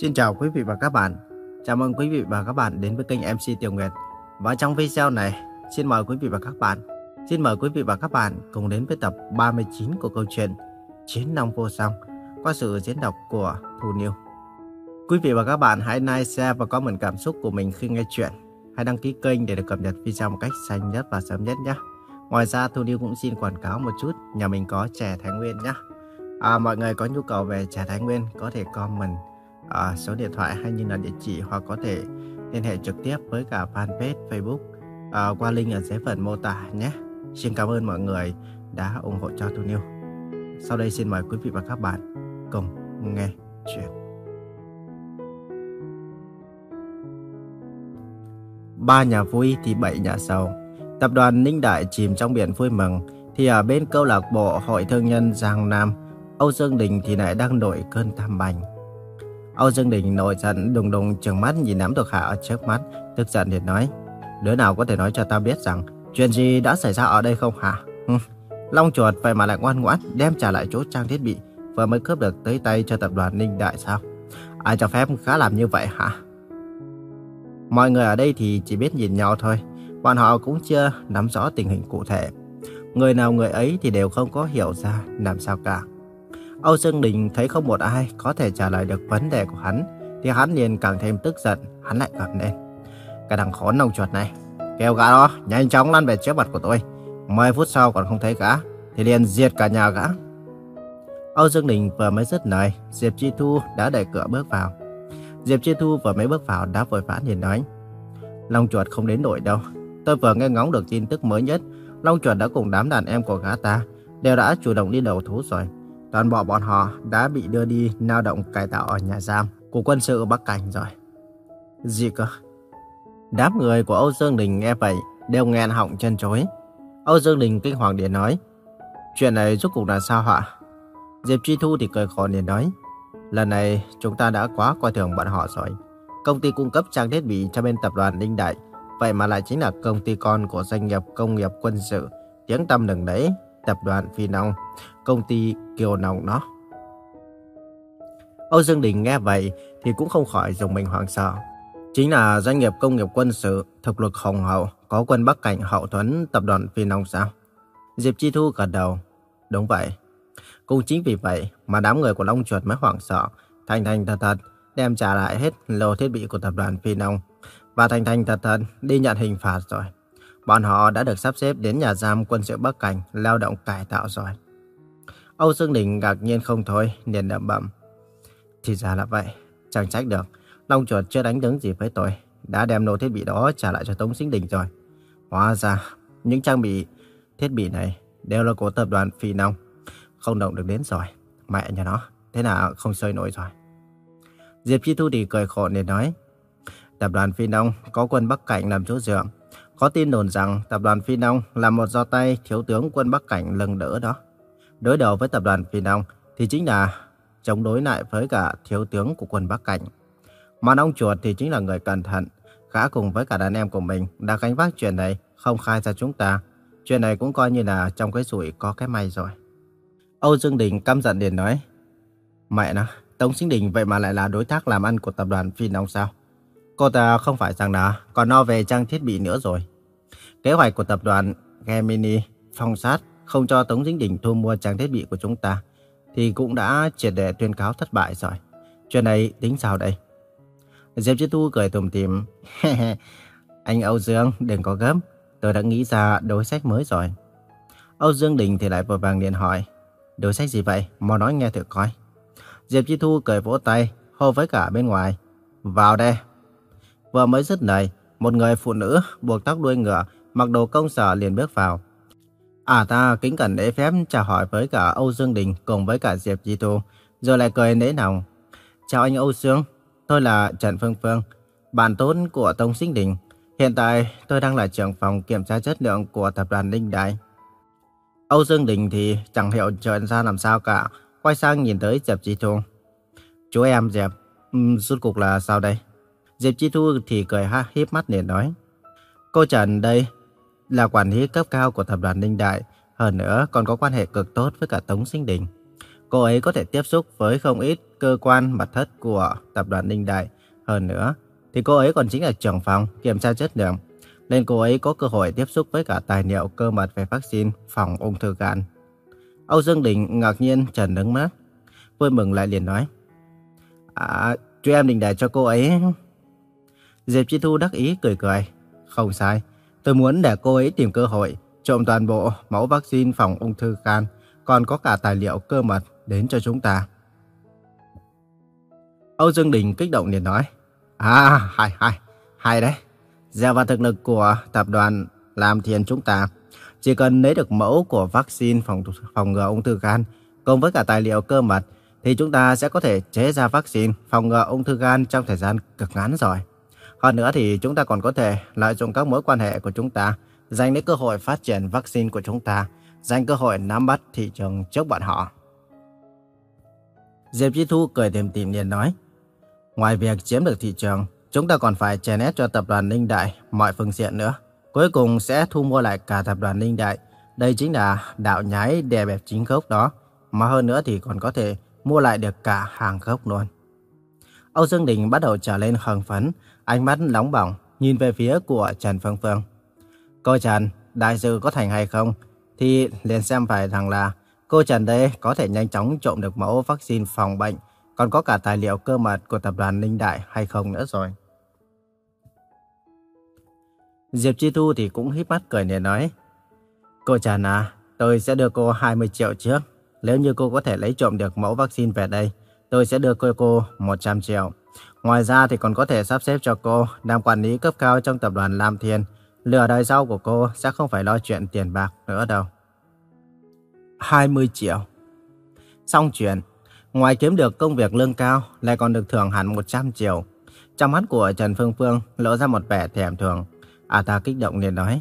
Xin chào quý vị và các bạn. Chào mừng quý vị và các bạn đến với kênh MC Tiểu Nguyệt. Và trong video này, xin mời quý vị và các bạn, xin mời quý vị và các bạn cùng đến với tập 39 của câu chuyện Chiến Long Vô Song qua sự diễn đọc của Thu Niu. Quý vị và các bạn hãy like, share và comment cảm xúc của mình khi nghe chuyện. Hãy đăng ký kênh để được cập nhật video một cách nhanh nhất và sớm nhất nhé. Ngoài ra Thu Niu cũng xin quảng cáo một chút, nhà mình có chè Thái Nguyên nhé. À, mọi người có nhu cầu về trà Thái Nguyên có thể comment à, số điện thoại hay như là địa chỉ hoặc có thể liên hệ trực tiếp với cả fanpage Facebook à, qua link ở dưới phần mô tả nhé. Xin cảm ơn mọi người đã ủng hộ cho Thu Niu. Sau đây xin mời quý vị và các bạn cùng nghe chuyện. Ba nhà vui thì bảy nhà sầu. Tập đoàn Ninh Đại chìm trong biển vui mừng thì ở bên câu lạc bộ Hội Thương nhân Giang Nam, Âu Dương Đình thì lại đang nổi cơn tam bành. Âu Dương Đình nổi giận đùng đùng trừng mắt nhìn đám thuộc hạ ở trước mắt, tức giận thì nói: "Đứa nào có thể nói cho ta biết rằng chuyện gì đã xảy ra ở đây không hả?" Long chuột vậy mà lại ngoan ngoãn đem trả lại chỗ trang thiết bị vừa mới cướp được tới tay cho tập đoàn Ninh Đại sao? Ai cho phép khá làm như vậy hả? Mọi người ở đây thì chỉ biết nhìn nhau thôi, bọn họ cũng chưa nắm rõ tình hình cụ thể. Người nào người ấy thì đều không có hiểu ra làm sao cả. Âu Dương Đình thấy không một ai có thể trả lời được vấn đề của hắn, thì hắn liền càng thêm tức giận, hắn lại gầm lên. Cái thằng khốn nông chuột này, kêu gã đó nhanh chóng lăn về trước mặt của tôi. 10 phút sau còn không thấy gã, thì liền diệt cả nhà gã. Âu Dương Đình vừa mới dứt lời, Diệp Chi Thu đã đẩy cửa bước vào. Diệp Chi Thu vừa mới bước vào đã vội vã nhìn nói. Long chuột không đến nổi đâu. Tôi vừa nghe ngóng được tin tức mới nhất. Long chuột đã cùng đám đàn em của gã ta đều đã chủ động đi đầu thú rồi. Toàn bộ bọn họ đã bị đưa đi lao động cải tạo ở nhà giam của quân sự Bắc Cảnh rồi. Gì cơ? Đám người của Âu Dương Đình nghe vậy đều nghẹn họng chân chối. Âu Dương Đình kinh hoàng điện nói. Chuyện này rốt cuộc là sao hả? Diệp Chi Thu thì cười khổ điện nói. Lần này chúng ta đã quá coi thường bọn họ rồi. Công ty cung cấp trang thiết bị cho bên tập đoàn Ninh Đại. Vậy mà lại chính là công ty con của doanh nghiệp công nghiệp quân sự. Tiếng tâm đừng đấy, tập đoàn Phi công ty Kiều Nông nó Âu Dương Đình nghe vậy thì cũng không khỏi dùng mình hoảng sợ. Chính là doanh nghiệp công nghiệp quân sự, thực lực hùng hậu, có quân Bắc Cảnh hậu thuẫn tập đoàn Phi sao? Diệp Chi Thu gật đầu. Đúng vậy. Cũng chính vì vậy mà đám người của Long Chuột mới hoảng sợ, thành thành thật thật đem trả lại hết lô thiết bị của tập đoàn Phi và thành thành thật thật đi nhận hình phạt rồi. Bọn họ đã được sắp xếp đến nhà giam quân sự Bắc Cảnh lao động cải tạo rồi. Âu Dương Đình ngạc nhiên không thôi, liền đậm bẩm. Thì ra là vậy, chẳng trách được. Long chuột chưa đánh đứng gì với tôi, đã đem lô thiết bị đó trả lại cho Tống Sinh Đình rồi. Hóa ra, những trang bị thiết bị này đều là của tập đoàn Phi Nông. Không động được đến rồi, mẹ nhà nó, thế nào không sôi nổi rồi. Diệp Chi Thu thì cười khổ để nói, tập đoàn Phi Nông có quân Bắc Cảnh làm chỗ dựa. Có tin đồn rằng tập đoàn Phi Nông là một do tay thiếu tướng quân Bắc Cảnh lưng đỡ đó. Đối đầu với tập đoàn Phi Nông thì chính là chống đối lại với cả thiếu tướng của quân Bắc Cảnh. Mà ông chuột thì chính là người cẩn thận. Gã cùng với cả đàn em của mình đã gánh vác chuyện này không khai ra chúng ta. Chuyện này cũng coi như là trong cái rủi có cái may rồi. Âu Dương Đình căm giận điền nói. Mẹ nó, Tống Sinh Đình vậy mà lại là đối tác làm ăn của tập đoàn Phi Nông sao? Cô ta không phải rằng là còn no về trang thiết bị nữa rồi. Kế hoạch của tập đoàn Gemini phong sát không cho Tống dĩnh Đình thu mua trang thiết bị của chúng ta thì cũng đã triệt để tuyên cáo thất bại rồi. Chuyện này tính sao đây? Diệp Chi Tu cười tùm tìm. Anh Âu Dương đừng có gấp, tôi đã nghĩ ra đối sách mới rồi. Âu Dương Đình thì lại vội vàng điện hỏi. Đối sách gì vậy? Mau nói nghe thử coi. Diệp Chi Thu cười vỗ tay, hô với cả bên ngoài. Vào đây. Vừa mới dứt lời, một người phụ nữ buộc tóc đuôi ngựa, mặc đồ công sở liền bước vào. À ta kính cẩn lễ phép chào hỏi với cả Âu Dương Đình cùng với cả Diệp Di Thu, rồi lại cười nể nòng. Chào anh Âu Dương, tôi là Trần Phương Phương, bạn tốt của Tông Sinh Đình. Hiện tại tôi đang là trưởng phòng kiểm tra chất lượng của tập đoàn Ninh Đại. Âu Dương Đình thì chẳng hiểu chuyện ra làm sao cả, quay sang nhìn tới Diệp Di Thu. Chú em Diệp, um, rốt cuộc là sao đây? Diệp Chi Thu thì cười ha híp mắt để nói. Cô Trần đây là quản lý cấp cao của tập đoàn Ninh Đại, hơn nữa còn có quan hệ cực tốt với cả Tống Sinh Đình. Cô ấy có thể tiếp xúc với không ít cơ quan mật thất của tập đoàn Ninh Đại. Hơn nữa, thì cô ấy còn chính là trưởng phòng kiểm tra chất lượng. Nên cô ấy có cơ hội tiếp xúc với cả tài liệu cơ mật về vaccine phòng ung thư gan. Âu Dương Đình ngạc nhiên trần đứng mắt. Vui mừng lại liền nói. À, chú em định để cho cô ấy... Diệp Chi Thu đắc ý cười cười. Không sai, tôi muốn để cô ấy tìm cơ hội trộm toàn bộ mẫu vaccine phòng ung thư gan, còn có cả tài liệu cơ mật đến cho chúng ta. Âu Dương Đình kích động liền nói. À, hay, hay, hay đấy. Dựa vào thực lực của tập đoàn làm thiền chúng ta, chỉ cần lấy được mẫu của vaccine phòng phòng ngừa ung thư gan cùng với cả tài liệu cơ mật thì chúng ta sẽ có thể chế ra vaccine phòng ngừa ung thư gan trong thời gian cực ngắn rồi. Hơn nữa thì chúng ta còn có thể lợi dụng các mối quan hệ của chúng ta giành lấy cơ hội phát triển vaccine của chúng ta, giành cơ hội nắm bắt thị trường trước bọn họ. Diệp Chi Thu cười tìm tìm liền nói, ngoài việc chiếm được thị trường, chúng ta còn phải chèn ép cho tập đoàn Ninh Đại mọi phương diện nữa. Cuối cùng sẽ thu mua lại cả tập đoàn Ninh Đại. Đây chính là đạo nhái đè bẹp chính gốc đó. Mà hơn nữa thì còn có thể mua lại được cả hàng gốc luôn. Âu Dương Đình bắt đầu trở lên hưng phấn, ánh mắt nóng bỏng, nhìn về phía của Trần Phương Phương. Cô Trần, đại sự có thành hay không? Thì liền xem phải rằng là cô Trần đây có thể nhanh chóng trộm được mẫu vaccine phòng bệnh, còn có cả tài liệu cơ mật của tập đoàn Ninh Đại hay không nữa rồi. Diệp Chi Thu thì cũng híp mắt cười để nói. Cô Trần à, tôi sẽ đưa cô 20 triệu trước. Nếu như cô có thể lấy trộm được mẫu vaccine về đây, tôi sẽ đưa cô, cô 100 triệu. Ngoài ra thì còn có thể sắp xếp cho cô làm quản lý cấp cao trong tập đoàn Lam Thiên. Lừa đời sau của cô sẽ không phải lo chuyện tiền bạc nữa đâu. 20 triệu. Xong chuyện, ngoài kiếm được công việc lương cao, lại còn được thưởng hẳn 100 triệu. Trong mắt của Trần Phương Phương lộ ra một vẻ thèm thường. À ta kích động liền nói.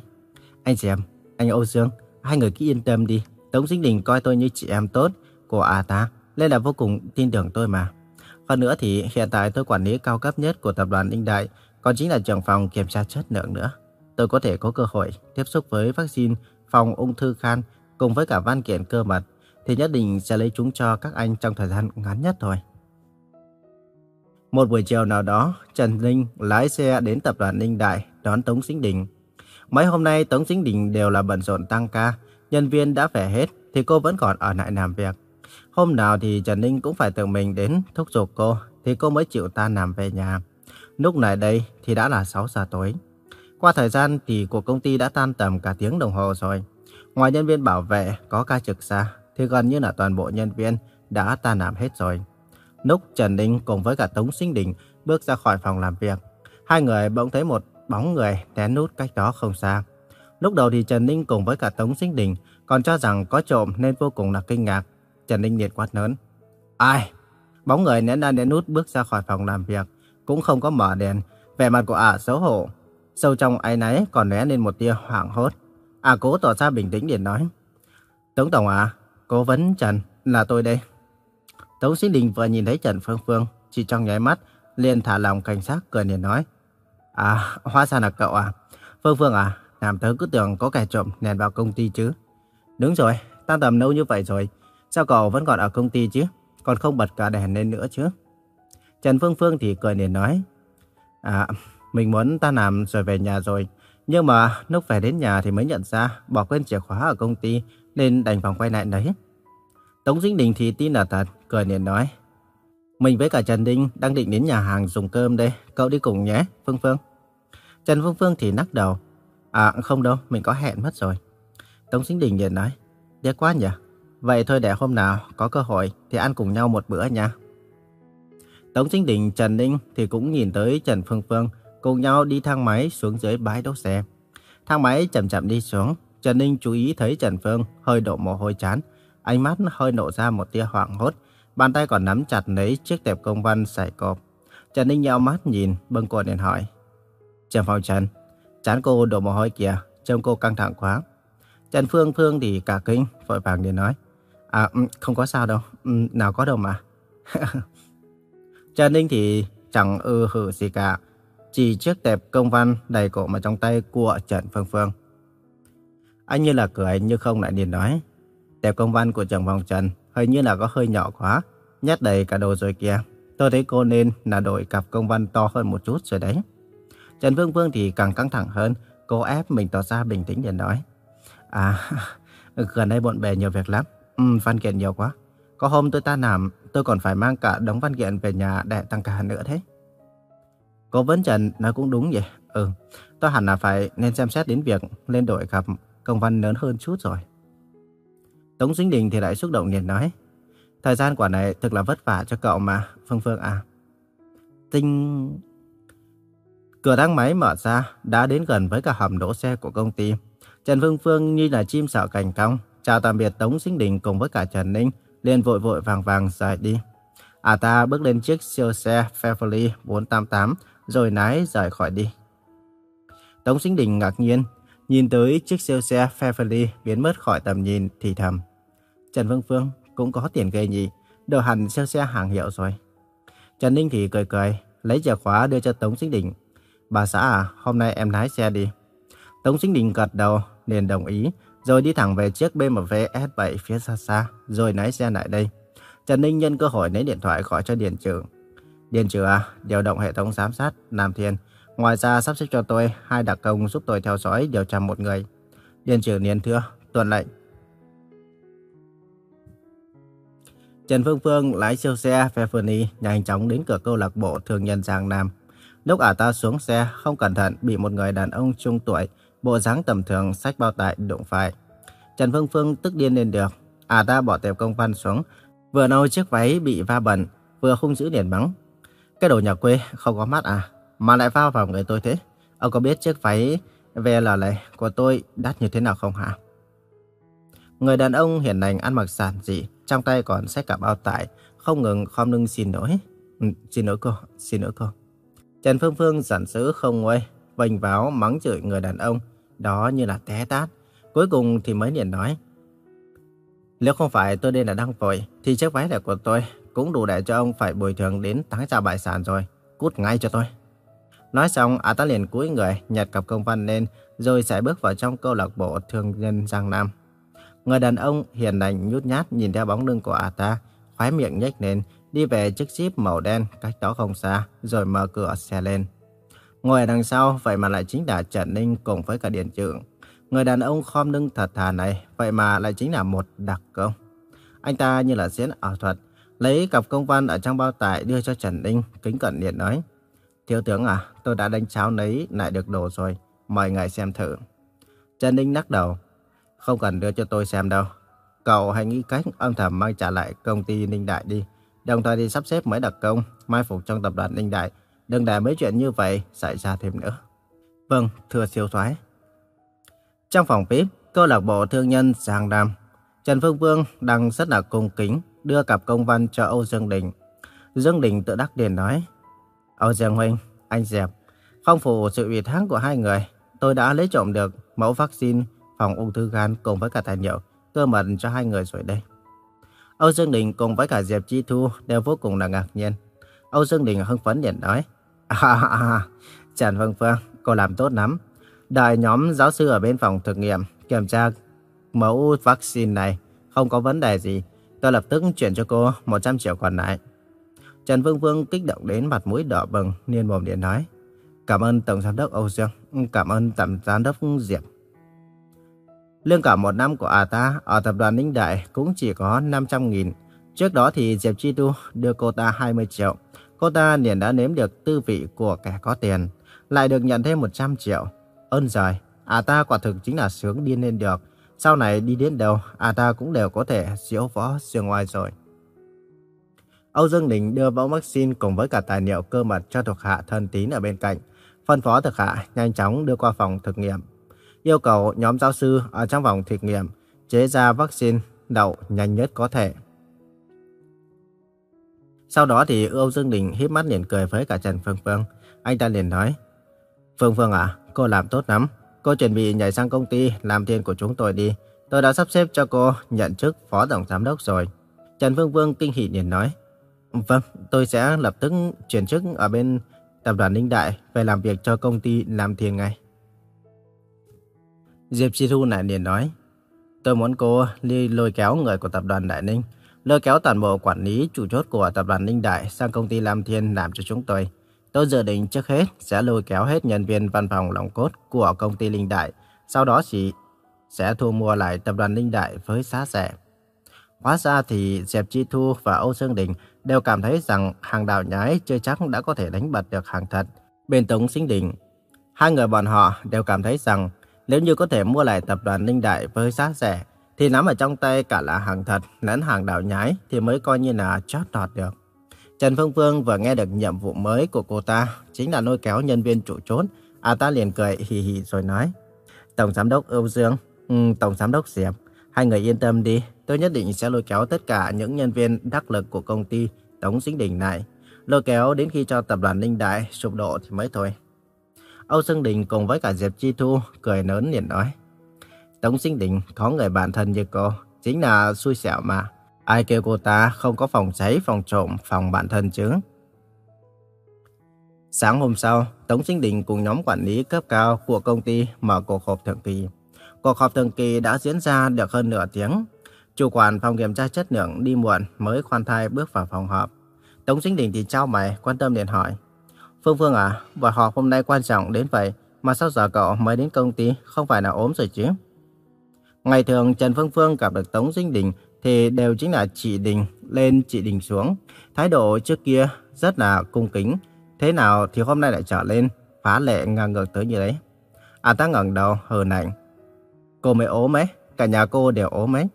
Anh xem, anh Âu Dương, hai người cứ yên tâm đi. Tống Sinh Đình coi tôi như chị em tốt của à ta, nên là vô cùng tin tưởng tôi mà. Hơn nữa thì hiện tại tôi quản lý cao cấp nhất của tập đoàn Ninh Đại, còn chính là trưởng phòng kiểm tra chất lượng nữa. Tôi có thể có cơ hội tiếp xúc với vaccine phòng ung thư khan cùng với cả văn kiện cơ mật, thì nhất định sẽ lấy chúng cho các anh trong thời gian ngắn nhất thôi. Một buổi chiều nào đó, Trần Linh lái xe đến tập đoàn Ninh Đại đón Tống Sinh Đình. Mấy hôm nay Tống Sinh Đình đều là bận rộn tăng ca, nhân viên đã về hết thì cô vẫn còn ở lại làm việc. Hôm nào thì Trần Ninh cũng phải tự mình đến thúc giục cô thì cô mới chịu tan làm về nhà. Lúc này đây thì đã là 6 giờ tối. Qua thời gian thì của công ty đã tan tầm cả tiếng đồng hồ rồi. Ngoài nhân viên bảo vệ có ca trực xa thì gần như là toàn bộ nhân viên đã tan làm hết rồi. Lúc Trần Ninh cùng với cả Tống Sinh Đình bước ra khỏi phòng làm việc, hai người bỗng thấy một bóng người té nút cách đó không xa. Lúc đầu thì Trần Ninh cùng với cả Tống Sinh Đình còn cho rằng có trộm nên vô cùng là kinh ngạc. Trần Ninh liệt quát lớn. Ai? Bóng người nén đan nén nút bước ra khỏi phòng làm việc, cũng không có mở đèn. Vẻ mặt của ả xấu hổ. Sâu trong áy náy còn né lên một tia hoảng hốt. Ả cố tỏ ra bình tĩnh để nói. Tống Tổng à, cố vấn Trần, là tôi đây. Tống sĩ Đình vừa nhìn thấy Trần Phương Phương, chỉ trong nháy mắt, liền thả lòng cảnh sát cười liền nói. À, hóa ra là cậu à. Phương Phương à, làm tớ cứ tưởng có kẻ trộm nền vào công ty chứ. Đúng rồi, ta tầm lâu như vậy rồi. Sao cậu vẫn còn ở công ty chứ? Còn không bật cả đèn lên nữa chứ? Trần Phương Phương thì cười liền nói. À, mình muốn ta làm rồi về nhà rồi. Nhưng mà lúc về đến nhà thì mới nhận ra bỏ quên chìa khóa ở công ty nên đành phòng quay lại đấy. Tống Dĩnh Đình thì tin là thật, cười liền nói. Mình với cả Trần Đinh đang định đến nhà hàng dùng cơm đây, cậu đi cùng nhé, Phương Phương. Trần Phương Phương thì nắc đầu. À không đâu, mình có hẹn mất rồi. Tống Dĩnh Đình liền nói. Tiếc quá nhỉ. Vậy thôi để hôm nào có cơ hội thì ăn cùng nhau một bữa nha. Tống Sinh Đình, Trần Ninh thì cũng nhìn tới Trần Phương Phương cùng nhau đi thang máy xuống dưới bãi đỗ xe. Thang máy chậm chậm đi xuống. Trần Ninh chú ý thấy Trần Phương hơi đổ mồ hôi chán. Ánh mắt hơi nổ ra một tia hoảng hốt. Bàn tay còn nắm chặt lấy chiếc tệp công văn sải cộp. Trần Ninh nheo mắt nhìn, bâng quần điện hỏi. Trần Phong Trần, chán cô đổ mồ hôi kìa, trông cô căng thẳng quá. Trần Phương Phương thì cả kinh, vội vàng liền nói. À, ừ, không có sao đâu, ừ, nào có đâu mà. Trần Ninh thì chẳng ư hử gì cả, chỉ chiếc tệp công văn đầy cổ mà trong tay của Trần Phương Phương. Anh như là cười như không lại liền nói. Tệp công văn của Trần vòng Trần hình như là có hơi nhỏ quá, nhét đầy cả đồ rồi kìa. Tôi thấy cô nên là đổi cặp công văn to hơn một chút rồi đấy. Trần Phương Phương thì càng căng thẳng hơn, cô ép mình tỏ ra bình tĩnh để nói. À, gần đây bọn bè nhiều việc lắm, ừ, văn kiện nhiều quá. Có hôm tôi ta làm, tôi còn phải mang cả đống văn kiện về nhà để tăng ca nữa thế. Cô vấn Trần nói cũng đúng vậy. Ừ, tôi hẳn là phải nên xem xét đến việc lên đội gặp công văn lớn hơn chút rồi. Tống Duyên Đình thì lại xúc động liền nói. Thời gian quả này thực là vất vả cho cậu mà, Phương Phương à. Tinh... Cửa thang máy mở ra, đã đến gần với cả hầm đỗ xe của công ty. Trần Phương Phương như là chim sợ cành cong, chào tạm biệt Tống sinh Đình cùng với cả Trần Ninh, liền vội vội vàng vàng rời đi. À ta bước lên chiếc siêu xe Beverly 488 rồi lái rời khỏi đi. Tống Sinh Đình ngạc nhiên, nhìn tới chiếc siêu xe Beverly biến mất khỏi tầm nhìn thì thầm. Trần vương Phương cũng có tiền ghê nhỉ, đồ hẳn siêu xe hàng hiệu rồi. Trần Ninh thì cười cười, lấy chìa khóa đưa cho Tống Sinh Đình. Bà xã à, hôm nay em lái xe đi. Tống Sinh Đình gật đầu, liền đồng ý, rồi đi thẳng về chiếc BMW S7 phía xa xa, rồi lái xe lại đây. Trần Ninh nhân cơ hội lấy điện thoại gọi cho Điền Trừ. Điền Trừ à, điều động hệ thống giám sát Nam Thiên. Ngoài ra sắp xếp cho tôi hai đặc công giúp tôi theo dõi điều tra một người. Điền Trừ niên thưa, tuần lệnh. Trần Phương Phương lái siêu xe Pfefferny nhanh chóng đến cửa câu lạc bộ thương nhân Giang Nam. Lúc ả ta xuống xe, không cẩn thận bị một người đàn ông trung tuổi, bộ dáng tầm thường sách bao tải đụng phải. Trần Phương Phương tức điên lên được. à ta bỏ tệp công văn xuống, vừa nâu chiếc váy bị va bẩn, vừa hung dữ liền mắng. Cái đồ nhà quê không có mắt à, mà lại va vào người tôi thế. Ông có biết chiếc váy VL này của tôi đắt như thế nào không hả? Người đàn ông hiền lành ăn mặc giản dị, trong tay còn xách cả bao tải, không ngừng khom lưng xin lỗi. Ừ, xin lỗi cô, xin lỗi cô. Trần Phương Phương giận dữ không nguôi, vành váo mắng chửi người đàn ông, đó như là té tát. Cuối cùng thì mới liền nói, nếu không phải tôi đây là đang vội, thì chiếc váy này của tôi cũng đủ để cho ông phải bồi thường đến tháng trả bại sản rồi. Cút ngay cho tôi. Nói xong, ả ta liền cúi người, nhặt cặp công văn lên, rồi sẽ bước vào trong câu lạc bộ thương nhân Giang Nam. Người đàn ông hiền lành nhút nhát nhìn theo bóng lưng của ả ta, khóe miệng nhếch lên, đi về chiếc jeep màu đen cách đó không xa, rồi mở cửa xe lên. Ngồi ở đằng sau, vậy mà lại chính là Trần Ninh cùng với cả Điền Trượng. Người đàn ông khom lưng thật thà này, vậy mà lại chính là một đặc công. Anh ta như là diễn ảo thuật, lấy cặp công văn ở trong bao tải đưa cho Trần Ninh, kính cẩn điện nói. Thiếu tướng à, tôi đã đánh cháo nấy lại được đồ rồi, mời ngài xem thử. Trần Ninh lắc đầu, không cần đưa cho tôi xem đâu. Cậu hãy nghĩ cách âm thầm mang trả lại công ty Ninh Đại đi. Đồng thời đi sắp xếp mấy đặc công, mai phục trong tập đoàn Ninh Đại. Đừng để mấy chuyện như vậy xảy ra thêm nữa. Vâng, thưa siêu thoái. Trong phòng VIP, câu lạc bộ thương nhân Giang Nam, Trần Phương Vương đang rất là cung kính đưa cặp công văn cho Âu Dương Đình. Dương Đình tự đắc điền nói, Âu Dương Huynh, anh dẹp. không phụ sự ủy thác của hai người, tôi đã lấy trộm được mẫu vaccine phòng ung thư gan cùng với cả tài liệu cơ mật cho hai người rồi đây. Âu Dương Đình cùng với cả Diệp Chi Thu đều vô cùng là ngạc nhiên. Âu Dương Đình hưng phấn liền nói, À, à, à, Trần Phương Phương, cô làm tốt lắm. Đợi nhóm giáo sư ở bên phòng thực nghiệm kiểm tra mẫu vaccine này không có vấn đề gì. Tôi lập tức chuyển cho cô 100 triệu còn lại. Trần Vương Vương kích động đến mặt mũi đỏ bừng, niên mồm điện nói. Cảm ơn Tổng Giám đốc Âu Dương, cảm ơn Tổng Giám đốc Diệp. Lương cả một năm của à ta ở tập đoàn Ninh Đại cũng chỉ có 500 nghìn. Trước đó thì Diệp Chi Tu đưa cô ta 20 triệu. Cô ta liền đã nếm được tư vị của kẻ có tiền, lại được nhận thêm 100 triệu. Ơn giời, à ta quả thực chính là sướng điên lên được. Sau này đi đến đâu, à ta cũng đều có thể diễu võ siêu ngoài rồi. Âu Dương Đình đưa mẫu vaccine cùng với cả tài liệu cơ mật cho thuộc hạ thân tín ở bên cạnh. Phân phó thuộc hạ nhanh chóng đưa qua phòng thực nghiệm. Yêu cầu nhóm giáo sư ở trong phòng thực nghiệm chế ra vaccine đậu nhanh nhất có thể. Sau đó thì Âu Dương Đình híp mắt liền cười với cả Trần Phương Phương. Anh ta liền nói, Phương Phương à, cô làm tốt lắm. Cô chuẩn bị nhảy sang công ty làm tiền của chúng tôi đi. Tôi đã sắp xếp cho cô nhận chức phó tổng giám đốc rồi. Trần Phương Phương kinh hỉ liền nói, Vâng, tôi sẽ lập tức chuyển chức ở bên tập đoàn Ninh Đại về làm việc cho công ty làm tiền ngay. Diệp Chi Thu lại liền nói, tôi muốn cô đi lôi kéo người của tập đoàn Đại Ninh lôi kéo toàn bộ quản lý chủ chốt của tập đoàn Ninh Đại sang công ty Lam Thiên làm cho chúng tôi. Tôi dự định trước hết sẽ lôi kéo hết nhân viên văn phòng lòng cốt của công ty Linh Đại, sau đó chỉ sẽ thu mua lại tập đoàn Linh Đại với giá rẻ. Hóa ra thì Diệp Chi Thu và Âu Sương Đình đều cảm thấy rằng hàng đào nhái chưa chắc đã có thể đánh bật được hàng thật. Bên Tống Sinh Đình, hai người bọn họ đều cảm thấy rằng nếu như có thể mua lại tập đoàn Linh Đại với giá rẻ, thì nắm ở trong tay cả là hàng thật lẫn hàng đảo nhái thì mới coi như là chót lọt được. Trần Phương Phương vừa nghe được nhiệm vụ mới của cô ta, chính là lôi kéo nhân viên chủ chốt. À ta liền cười hì hì rồi nói, Tổng Giám đốc Âu Dương, ừ, Tổng Giám đốc Diệp, hai người yên tâm đi, tôi nhất định sẽ lôi kéo tất cả những nhân viên đắc lực của công ty Tống Sinh Đình này. Lôi kéo đến khi cho tập đoàn Linh Đại sụp đổ thì mới thôi. Âu Dương Đình cùng với cả Diệp Chi Thu cười lớn liền nói, Tống Sinh Đình có người bạn thân như cô, chính là xui xẻo mà. Ai kêu cô ta không có phòng cháy, phòng trộm, phòng bạn thân chứ? Sáng hôm sau, Tống Sinh Đình cùng nhóm quản lý cấp cao của công ty mở cuộc họp thường kỳ. Cuộc họp thường kỳ đã diễn ra được hơn nửa tiếng. Chủ quản phòng kiểm tra chất lượng đi muộn mới khoan thai bước vào phòng họp. Tống Sinh Đình thì trao mày, quan tâm liền hỏi. Phương Phương à, buổi họp hôm nay quan trọng đến vậy, mà sao giờ cậu mới đến công ty, không phải là ốm rồi chứ? Ngày thường Trần Phương Phương gặp được Tống Dinh Đình thì đều chính là chị Đình lên chị Đình xuống. Thái độ trước kia rất là cung kính. Thế nào thì hôm nay lại trở lên phá lệ ngang ngược tới như đấy. À ta ngẩng đầu hờ nạnh. Cô mới ốm ấy, cả nhà cô đều ốm ấy.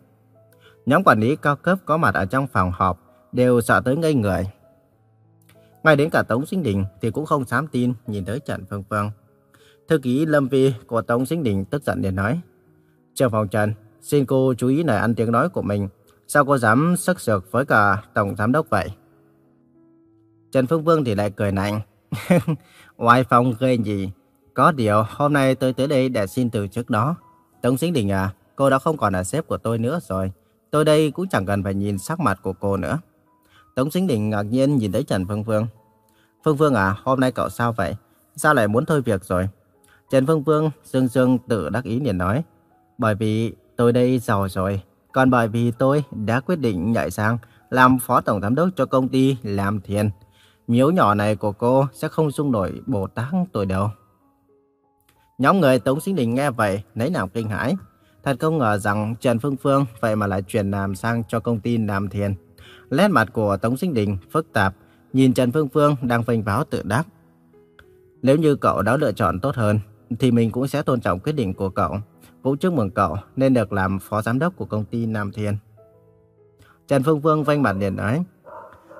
Nhóm quản lý cao cấp có mặt ở trong phòng họp đều sợ tới ngây người. Ngay đến cả Tống Sinh Đình thì cũng không dám tin nhìn tới Trần Phương Phương. Thư ký Lâm Vi của Tống Sinh Đình tức giận để nói. Trường Phong Trần, xin cô chú ý lời ăn tiếng nói của mình. Sao cô dám sức sược với cả Tổng Giám Đốc vậy? Trần Phương Vương thì lại cười nạnh. Oai phong ghê gì? Có điều, hôm nay tôi tới đây để xin từ chức đó. Tống Sinh Đình à, cô đã không còn là sếp của tôi nữa rồi. Tôi đây cũng chẳng cần phải nhìn sắc mặt của cô nữa. Tống Sinh Đình ngạc nhiên nhìn thấy Trần Phương Phương. Phương Phương à, hôm nay cậu sao vậy? Sao lại muốn thôi việc rồi? Trần Phương Phương dương dương tự đắc ý liền nói. Bởi vì tôi đây giàu rồi. Còn bởi vì tôi đã quyết định nhảy sang làm phó tổng giám đốc cho công ty làm thiền. Miếu nhỏ này của cô sẽ không dung nổi Bồ Tát tôi đâu. Nhóm người Tống Sinh Đình nghe vậy, nấy nào kinh hãi. Thật không ngờ rằng Trần Phương Phương vậy mà lại chuyển làm sang cho công ty làm thiền. Nét mặt của Tống Sinh Đình phức tạp, nhìn Trần Phương Phương đang phênh báo tự đắc. Nếu như cậu đã lựa chọn tốt hơn, thì mình cũng sẽ tôn trọng quyết định của cậu cũng chúc mừng cậu nên được làm phó giám đốc của công ty Nam Thiên. Trần Phương Phương vanh mặt liền nói,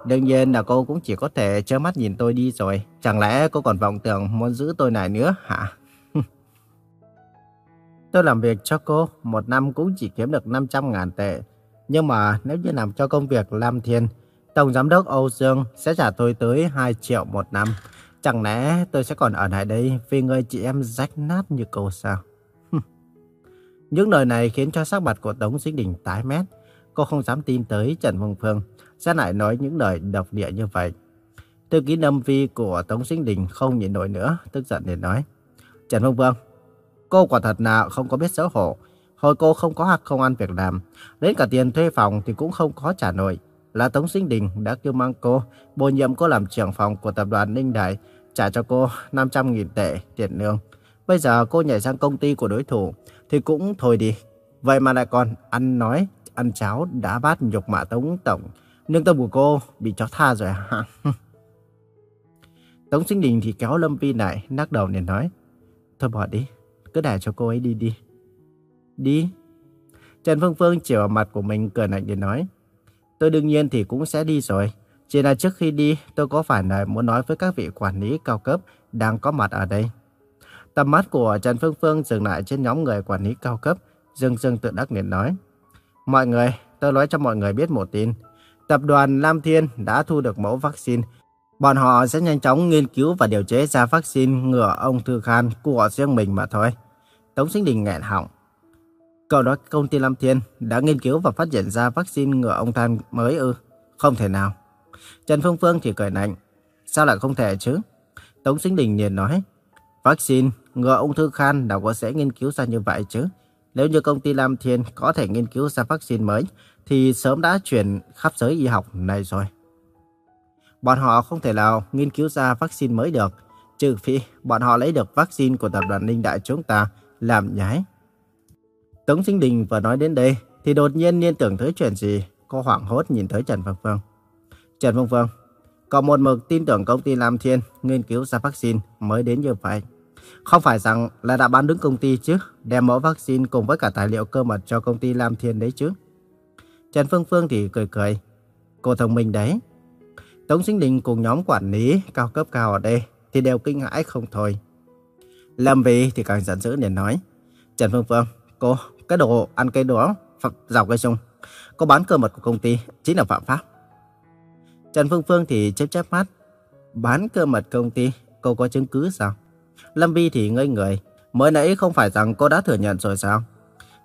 đương nhiên là cô cũng chỉ có thể trơ mắt nhìn tôi đi rồi. Chẳng lẽ cô còn vọng tưởng muốn giữ tôi lại nữa hả? tôi làm việc cho cô, một năm cũng chỉ kiếm được 500 ngàn tệ. Nhưng mà nếu như làm cho công việc Lam Thiên, Tổng Giám đốc Âu Dương sẽ trả tôi tới 2 triệu một năm. Chẳng lẽ tôi sẽ còn ở lại đây vì người chị em rách nát như cô sao? Những lời này khiến cho sắc mặt của Tống Sinh Đình tái mét. Cô không dám tin tới Trần Phương Phương sẽ lại nói những lời độc địa như vậy. Thư ký Lâm Vi của Tống Sinh Đình không nhịn nổi nữa, tức giận để nói. Trần Phương Phương, cô quả thật là không có biết xấu hổ. Hồi cô không có hoặc không ăn việc làm, đến cả tiền thuê phòng thì cũng không có trả nổi. Là Tống Sinh Đình đã kêu mang cô, bổ nhiệm cô làm trưởng phòng của tập đoàn Ninh Đại, trả cho cô 500.000 tệ tiền lương. Bây giờ cô nhảy sang công ty của đối thủ, thì cũng thôi đi. Vậy mà lại còn ăn nói, ăn cháo đã bát nhục mạ Tống Tổng. Nương tâm của cô bị chó tha rồi hả? Tống Sinh Đình thì kéo Lâm Vi lại, nắc đầu liền nói. Thôi bỏ đi, cứ để cho cô ấy đi đi. Đi. Trần Phương Phương chỉ vào mặt của mình cười lạnh để nói. Tôi đương nhiên thì cũng sẽ đi rồi. Chỉ là trước khi đi, tôi có phải là muốn nói với các vị quản lý cao cấp đang có mặt ở đây. Tầm mắt của Trần Phương Phương dừng lại trên nhóm người quản lý cao cấp, dưng dưng tự đắc miệng nói. Mọi người, tôi nói cho mọi người biết một tin. Tập đoàn Lam Thiên đã thu được mẫu vaccine. Bọn họ sẽ nhanh chóng nghiên cứu và điều chế ra vaccine ngừa ung thư khan của riêng mình mà thôi. Tống Sinh Đình nghẹn họng. Cậu nói công ty Lam Thiên đã nghiên cứu và phát triển ra vaccine ngừa ung thư mới ư? Không thể nào. Trần Phương Phương thì cười lạnh. Sao lại không thể chứ? Tống Sinh Đình liền nói. Vaccine ngừa ung thư khan nào có sẽ nghiên cứu ra như vậy chứ. Nếu như công ty Lam Thiên có thể nghiên cứu ra vaccine mới, thì sớm đã chuyển khắp giới y học này rồi. Bọn họ không thể nào nghiên cứu ra vaccine mới được, trừ phi bọn họ lấy được vaccine của tập đoàn Ninh Đại chúng ta làm nhái. Tống Sinh Đình vừa nói đến đây thì đột nhiên liên tưởng tới chuyện gì, cô hoảng hốt nhìn tới Trần Phương Phương. Trần Phương Phương, có một mực tin tưởng công ty Lam Thiên nghiên cứu ra vaccine mới đến như vậy. Không phải rằng là đã bán đứng công ty chứ, đem mẫu vaccine cùng với cả tài liệu cơ mật cho công ty Lam Thiên đấy chứ. Trần Phương Phương thì cười cười. Cô thông minh đấy. Tống Sinh Đình cùng nhóm quản lý cao cấp cao ở đây thì đều kinh hãi không thôi. Lâm Vy thì càng giận dữ để nói. Trần Phương Phương, cô, cái đồ ăn cây đó, dọc cây sông, Cô bán cơ mật của công ty chính là phạm pháp. Trần Phương Phương thì chớp chớp mắt. Bán cơ mật công ty, cô có chứng cứ sao? Lâm Vi thì ngây người. Mới nãy không phải rằng cô đã thừa nhận rồi sao?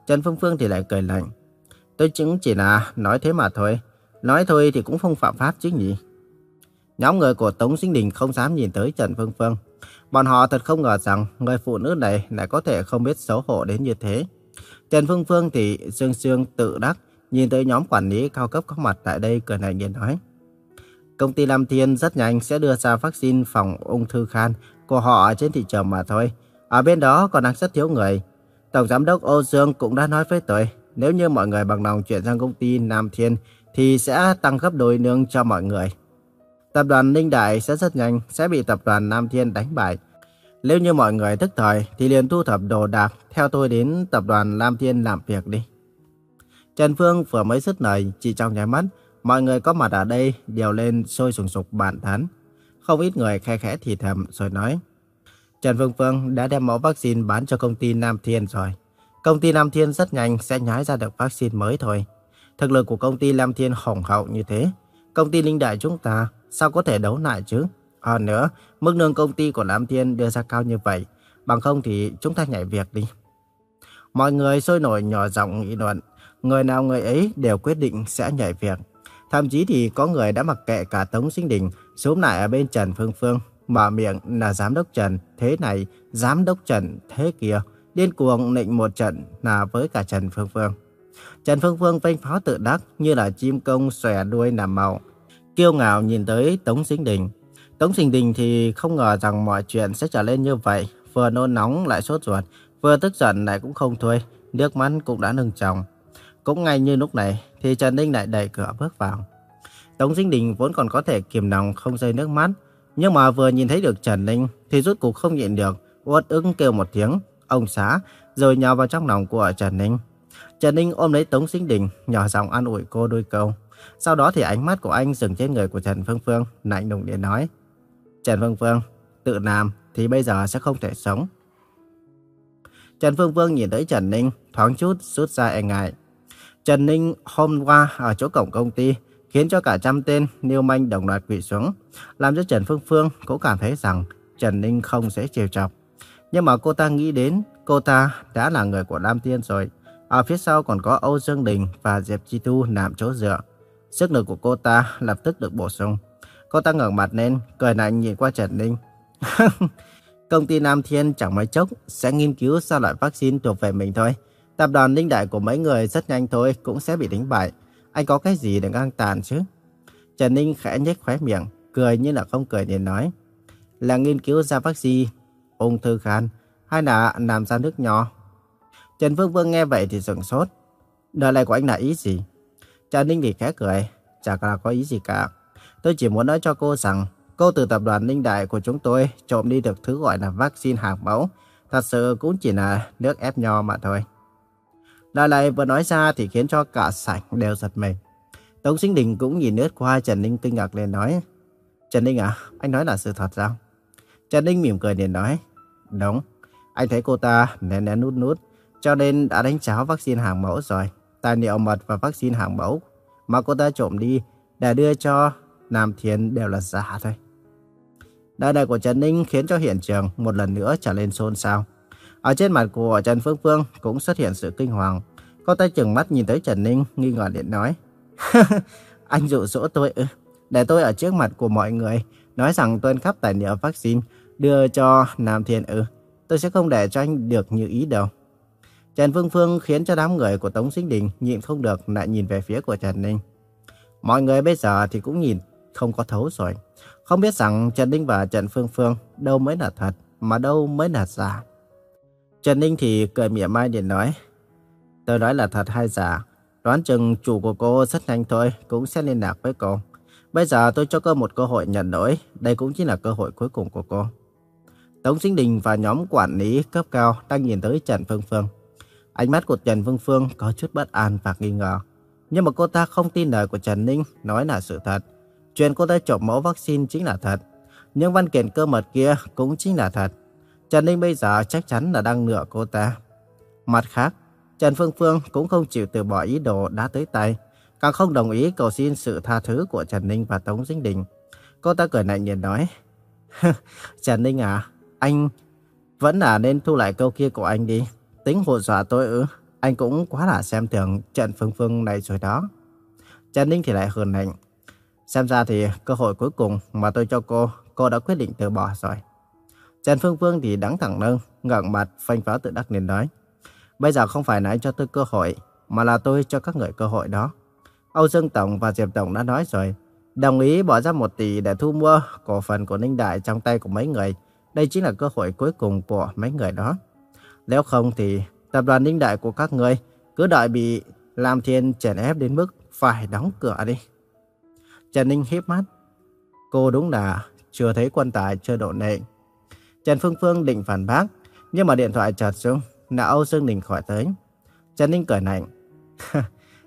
Trần Phương Phương thì lại cười lạnh. Tôi chứng chỉ là nói thế mà thôi. Nói thôi thì cũng không phạm pháp chứ nhỉ? Nhóm người của Tống Sinh Đình không dám nhìn tới Trần Phương Phương. Bọn họ thật không ngờ rằng người phụ nữ này lại có thể không biết xấu hổ đến như thế. Trần Phương Phương thì sương sương tự đắc, nhìn tới nhóm quản lý cao cấp có mặt tại đây cười này nhiên nói. Công ty Lam Thiên rất nhanh sẽ đưa ra vaccine phòng ung thư khan của họ trên thị trường mà thôi. Ở bên đó còn đang rất thiếu người. Tổng giám đốc Âu Dương cũng đã nói với tôi, nếu như mọi người bằng lòng chuyển sang công ty Nam Thiên thì sẽ tăng gấp đôi lương cho mọi người. Tập đoàn Ninh Đại sẽ rất nhanh sẽ bị tập đoàn Nam Thiên đánh bại. Nếu như mọi người thức thời thì liền thu thập đồ đạc theo tôi đến tập đoàn Nam Thiên làm việc đi. Trần Phương vừa mới dứt lời chỉ trong nháy mắt, mọi người có mặt ở đây đều lên sôi sùng sục bàn tán. Không ít người khe khẽ thì thầm rồi nói. Trần Phương Phương đã đem mẫu vaccine bán cho công ty Nam Thiên rồi. Công ty Nam Thiên rất nhanh sẽ nhái ra được vaccine mới thôi. Thực lực của công ty Nam Thiên hùng hậu như thế. Công ty Linh Đại chúng ta sao có thể đấu lại chứ? Hơn nữa, mức lương công ty của Nam Thiên đưa ra cao như vậy. Bằng không thì chúng ta nhảy việc đi. Mọi người sôi nổi nhỏ giọng nghị luận. Người nào người ấy đều quyết định sẽ nhảy việc. Thậm chí thì có người đã mặc kệ cả Tống Sinh Đình xuống lại ở bên Trần Phương Phương. Mở miệng là giám đốc Trần thế này, giám đốc Trần thế kia. Điên cuồng nịnh một trận là với cả Trần Phương Phương. Trần Phương Phương vênh pháo tự đắc như là chim công xòe đuôi nằm màu. Kiêu ngạo nhìn tới Tống Sinh Đình. Tống Sinh Đình thì không ngờ rằng mọi chuyện sẽ trở lên như vậy. Vừa nôn nóng lại sốt ruột, vừa tức giận lại cũng không thôi. Nước mắt cũng đã nâng chồng Cũng ngay như lúc này thì Trần Ninh lại đẩy cửa bước vào. Tống Dinh Đình vốn còn có thể kiềm lòng không rơi nước mắt. Nhưng mà vừa nhìn thấy được Trần Ninh thì rút cuộc không nhịn được. Uất ức kêu một tiếng, ông xã, rồi nhào vào trong lòng của Trần Ninh. Trần Ninh ôm lấy Tống Dinh Đình, nhỏ giọng an ủi cô đôi câu. Sau đó thì ánh mắt của anh dừng trên người của Trần Phương Phương, lạnh lùng để nói. Trần Phương Phương, tự làm thì bây giờ sẽ không thể sống. Trần Phương Phương nhìn thấy Trần Ninh, thoáng chút rút ra e ngại. Trần Ninh hôm qua ở chỗ cổng công ty khiến cho cả trăm tên niêu manh đồng loạt quỵ xuống, làm cho Trần Phương Phương cũng cảm thấy rằng Trần Ninh không dễ chiều chọc. Nhưng mà cô ta nghĩ đến cô ta đã là người của Lam Tiên rồi. Ở phía sau còn có Âu Dương Đình và Diệp Chi Tu làm chỗ dựa. Sức lực của cô ta lập tức được bổ sung. Cô ta ngẩng mặt lên, cười lạnh nhìn qua Trần Ninh. Công ty Nam Thiên chẳng mấy chốc sẽ nghiên cứu ra loại vaccine thuộc về mình thôi. Tập đoàn Ninh Đại của mấy người rất nhanh thôi cũng sẽ bị đánh bại. Anh có cái gì để ngang tàn chứ? Trần Ninh khẽ nhếch khóe miệng, cười như là không cười để nói. Là nghiên cứu ra vaccine, ung thư gan hay là làm ra nước nhỏ? Trần Phương Vương nghe vậy thì sửng sốt. Đời này của anh là ý gì? Trần Ninh thì khẽ cười, chẳng là có ý gì cả. Tôi chỉ muốn nói cho cô rằng, cô từ tập đoàn Ninh Đại của chúng tôi trộm đi được thứ gọi là vaccine hàng mẫu. Thật sự cũng chỉ là nước ép nho mà thôi. Lời này vừa nói ra thì khiến cho cả sảnh đều giật mình. Tống Sinh Đình cũng nhìn lướt qua Trần Ninh kinh ngạc lên nói. Trần Ninh à, anh nói là sự thật sao? Trần Ninh mỉm cười liền nói. Đúng, anh thấy cô ta nén nén nút nút, cho nên đã đánh cháo vaccine hàng mẫu rồi. Tài liệu mật và vaccine hàng mẫu mà cô ta trộm đi để đưa cho Nam Thiên đều là giả thôi. Đại đại của Trần Ninh khiến cho hiện trường một lần nữa trở lên xôn xao. Ở trên mặt của Trần Phương Phương cũng xuất hiện sự kinh hoàng. Cô ta chừng mắt nhìn tới Trần Ninh, nghi ngờ điện nói. anh dụ dỗ tôi ư? Để tôi ở trước mặt của mọi người nói rằng tôi khắp tài liệu vaccine đưa cho Nam Thiên ư? Tôi sẽ không để cho anh được như ý đâu. Trần Phương Phương khiến cho đám người của Tống Sinh Đình nhịn không được lại nhìn về phía của Trần Ninh. Mọi người bây giờ thì cũng nhìn không có thấu rồi. Không biết rằng Trần Ninh và Trần Phương Phương đâu mới là thật, mà đâu mới là giả. Trần Ninh thì cười mỉa mai để nói, tôi nói là thật hay giả, đoán chừng chủ của cô rất nhanh thôi cũng sẽ liên lạc với cô. Bây giờ tôi cho cô một cơ hội nhận lỗi, đây cũng chính là cơ hội cuối cùng của cô. Tống Sinh Đình và nhóm quản lý cấp cao đang nhìn tới Trần Phương Phương. Ánh mắt của Trần Phương Phương có chút bất an và nghi ngờ. Nhưng mà cô ta không tin lời của Trần Ninh nói là sự thật. Chuyện cô ta trộm mẫu vaccine chính là thật. Những văn kiện cơ mật kia cũng chính là thật. Trần Ninh bây giờ chắc chắn là đang nửa cô ta. Mặt khác, Trần Phương Phương cũng không chịu từ bỏ ý đồ đã tới tay, càng không đồng ý cầu xin sự tha thứ của Trần Ninh và Tống Dinh Đình. Cô ta cười lạnh nhìn nói, Trần Ninh à, anh vẫn là nên thu lại câu kia của anh đi. Tính hù dọa tôi ư, anh cũng quá là xem thường Trần Phương Phương này rồi đó. Trần Ninh thì lại hờn lạnh. Xem ra thì cơ hội cuối cùng mà tôi cho cô, cô đã quyết định từ bỏ rồi. Trần Phương Phương thì đắng thẳng lưng, ngẩng mặt, phanh pháo tự đắc liền nói. Bây giờ không phải là anh cho tôi cơ hội, mà là tôi cho các người cơ hội đó. Âu Dương Tổng và Diệp Tổng đã nói rồi, đồng ý bỏ ra một tỷ để thu mua cổ phần của Ninh Đại trong tay của mấy người. Đây chính là cơ hội cuối cùng của mấy người đó. Nếu không thì tập đoàn Ninh Đại của các người cứ đợi bị làm thiên chèn ép đến mức phải đóng cửa đi. Trần Ninh hiếp mắt. Cô đúng là chưa thấy quân tài chưa độ nệ. Trần Phương Phương định phản bác, nhưng mà điện thoại chợt xuống, là Âu Dương Đình khỏi tới. Trần Ninh cười lạnh.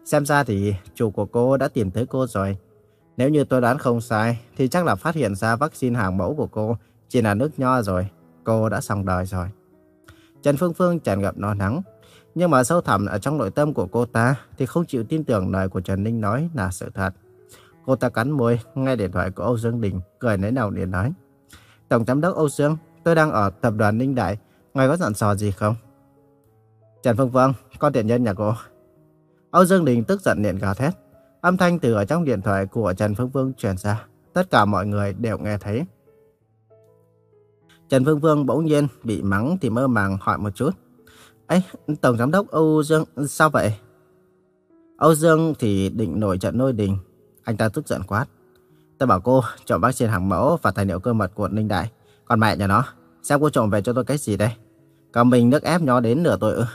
Xem ra thì chủ của cô đã tìm tới cô rồi. Nếu như tôi đoán không sai, thì chắc là phát hiện ra vaccine hàng mẫu của cô chỉ là nước nho rồi. Cô đã xong đời rồi. Trần Phương Phương tràn ngập lo lắng. Nhưng mà sâu thẳm ở trong nội tâm của cô ta thì không chịu tin tưởng lời của Trần Ninh nói là sự thật. Cô ta cắn môi, nghe điện thoại của Âu Dương Đình, cười nấy nào để nói. Tổng giám đốc Âu Dương, tôi đang ở tập đoàn Ninh Đại, ngài có dặn dò gì không? Trần Phương Phương, con tiện nhân nhà cô. Âu Dương Đình tức giận điện gào thét. Âm thanh từ ở trong điện thoại của Trần Phương Phương truyền ra. Tất cả mọi người đều nghe thấy. Trần Phương Phương bỗng nhiên bị mắng thì mơ màng hỏi một chút. Ấy, Tổng Giám đốc Âu Dương, sao vậy? Âu Dương thì định nổi trận nôi đình. Anh ta tức giận quát. Tôi bảo cô chọn bác trên hàng mẫu và tài liệu cơ mật của Ninh Đại. Còn mẹ nhà nó, sao cô trộm về cho tôi cái gì đây? Cầm mình nước ép nhỏ đến nửa tôi ư?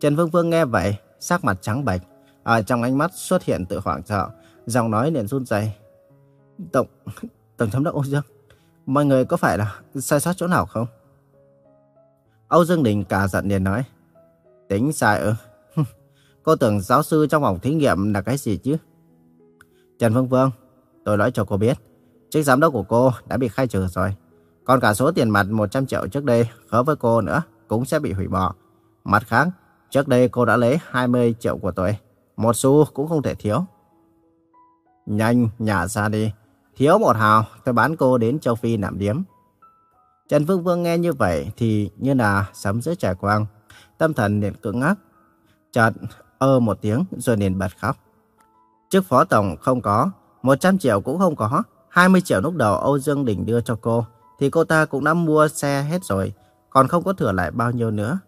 Trần Phương Phương nghe vậy, sắc mặt trắng bệch, ở trong ánh mắt xuất hiện tự hoảng sợ, giọng nói liền run rẩy. "Tổng tổng giám đốc Âu Dương, mọi người có phải là sai sót chỗ nào không?" Âu Dương Đình cả giận liền nói, "Tính sai ư? cô tưởng giáo sư trong phòng thí nghiệm là cái gì chứ?" Trần Phương Phương, tôi nói cho cô biết, chức giám đốc của cô đã bị khai trừ rồi. Còn cả số tiền mặt 100 triệu trước đây khớp với cô nữa cũng sẽ bị hủy bỏ. Mặt khác, Trước đây cô đã lấy 20 triệu của tôi. Một xu cũng không thể thiếu. Nhanh, nhả ra đi. Thiếu một hào, tôi bán cô đến châu Phi nạm điếm. Trần Phương Vương nghe như vậy thì như là sấm giữa trải quang. Tâm thần liền cứng ngắc. Chợt ơ một tiếng rồi liền bật khóc. Chức phó tổng không có, 100 triệu cũng không có. 20 triệu lúc đầu Âu Dương Đình đưa cho cô thì cô ta cũng đã mua xe hết rồi. Còn không có thừa lại bao nhiêu nữa.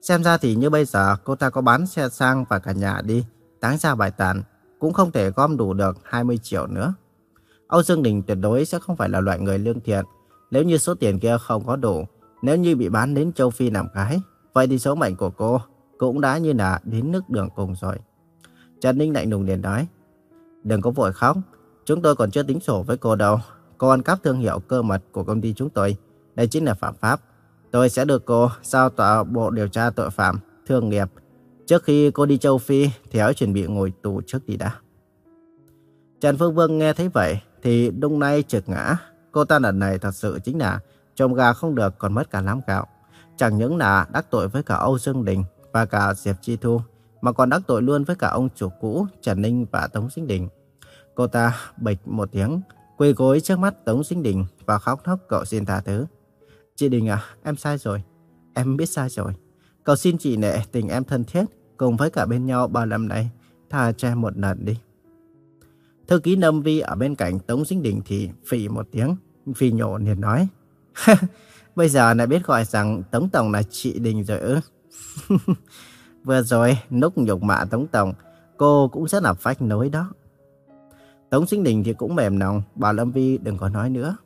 Xem ra thì như bây giờ cô ta có bán xe sang và cả nhà đi, táng ra bài tàn, cũng không thể gom đủ được 20 triệu nữa. Âu Dương Đình tuyệt đối sẽ không phải là loại người lương thiện. Nếu như số tiền kia không có đủ, nếu như bị bán đến châu Phi làm cái, vậy thì số mệnh của cô cũng đã như là đến nước đường cùng rồi. Trần Ninh lạnh lùng liền nói, đừng có vội khóc, chúng tôi còn chưa tính sổ với cô đâu. Cô ăn cắp thương hiệu cơ mật của công ty chúng tôi, đây chính là phạm pháp. Tôi sẽ được cô giao tòa bộ điều tra tội phạm, thương nghiệp. Trước khi cô đi châu Phi thì hãy chuẩn bị ngồi tù trước đi đã. Trần Phương Vương nghe thấy vậy thì đung nay trực ngã. Cô ta lần này thật sự chính là trông gà không được còn mất cả lám gạo. Chẳng những là đắc tội với cả Âu Dương Đình và cả Diệp Chi Thu mà còn đắc tội luôn với cả ông chủ cũ Trần Ninh và Tống Sinh Đình. Cô ta bịch một tiếng, quỳ gối trước mắt Tống Sinh Đình và khóc thóc cậu xin tha thứ. Chị Đình à, em sai rồi. Em biết sai rồi. Cầu xin chị nệ tình em thân thiết cùng với cả bên nhau bao năm nay. Tha cho em một lần đi. Thư ký Nâm Vi ở bên cạnh Tống Sinh Đình thì phì một tiếng. Phì nhổ liền nói. Bây giờ lại biết gọi rằng Tống Tổng là chị Đình rồi ư. Vừa rồi, lúc nhục mạ Tống Tổng, cô cũng rất là phách nối đó. Tống Sinh Đình thì cũng mềm lòng, bảo Lâm Vi đừng có nói nữa.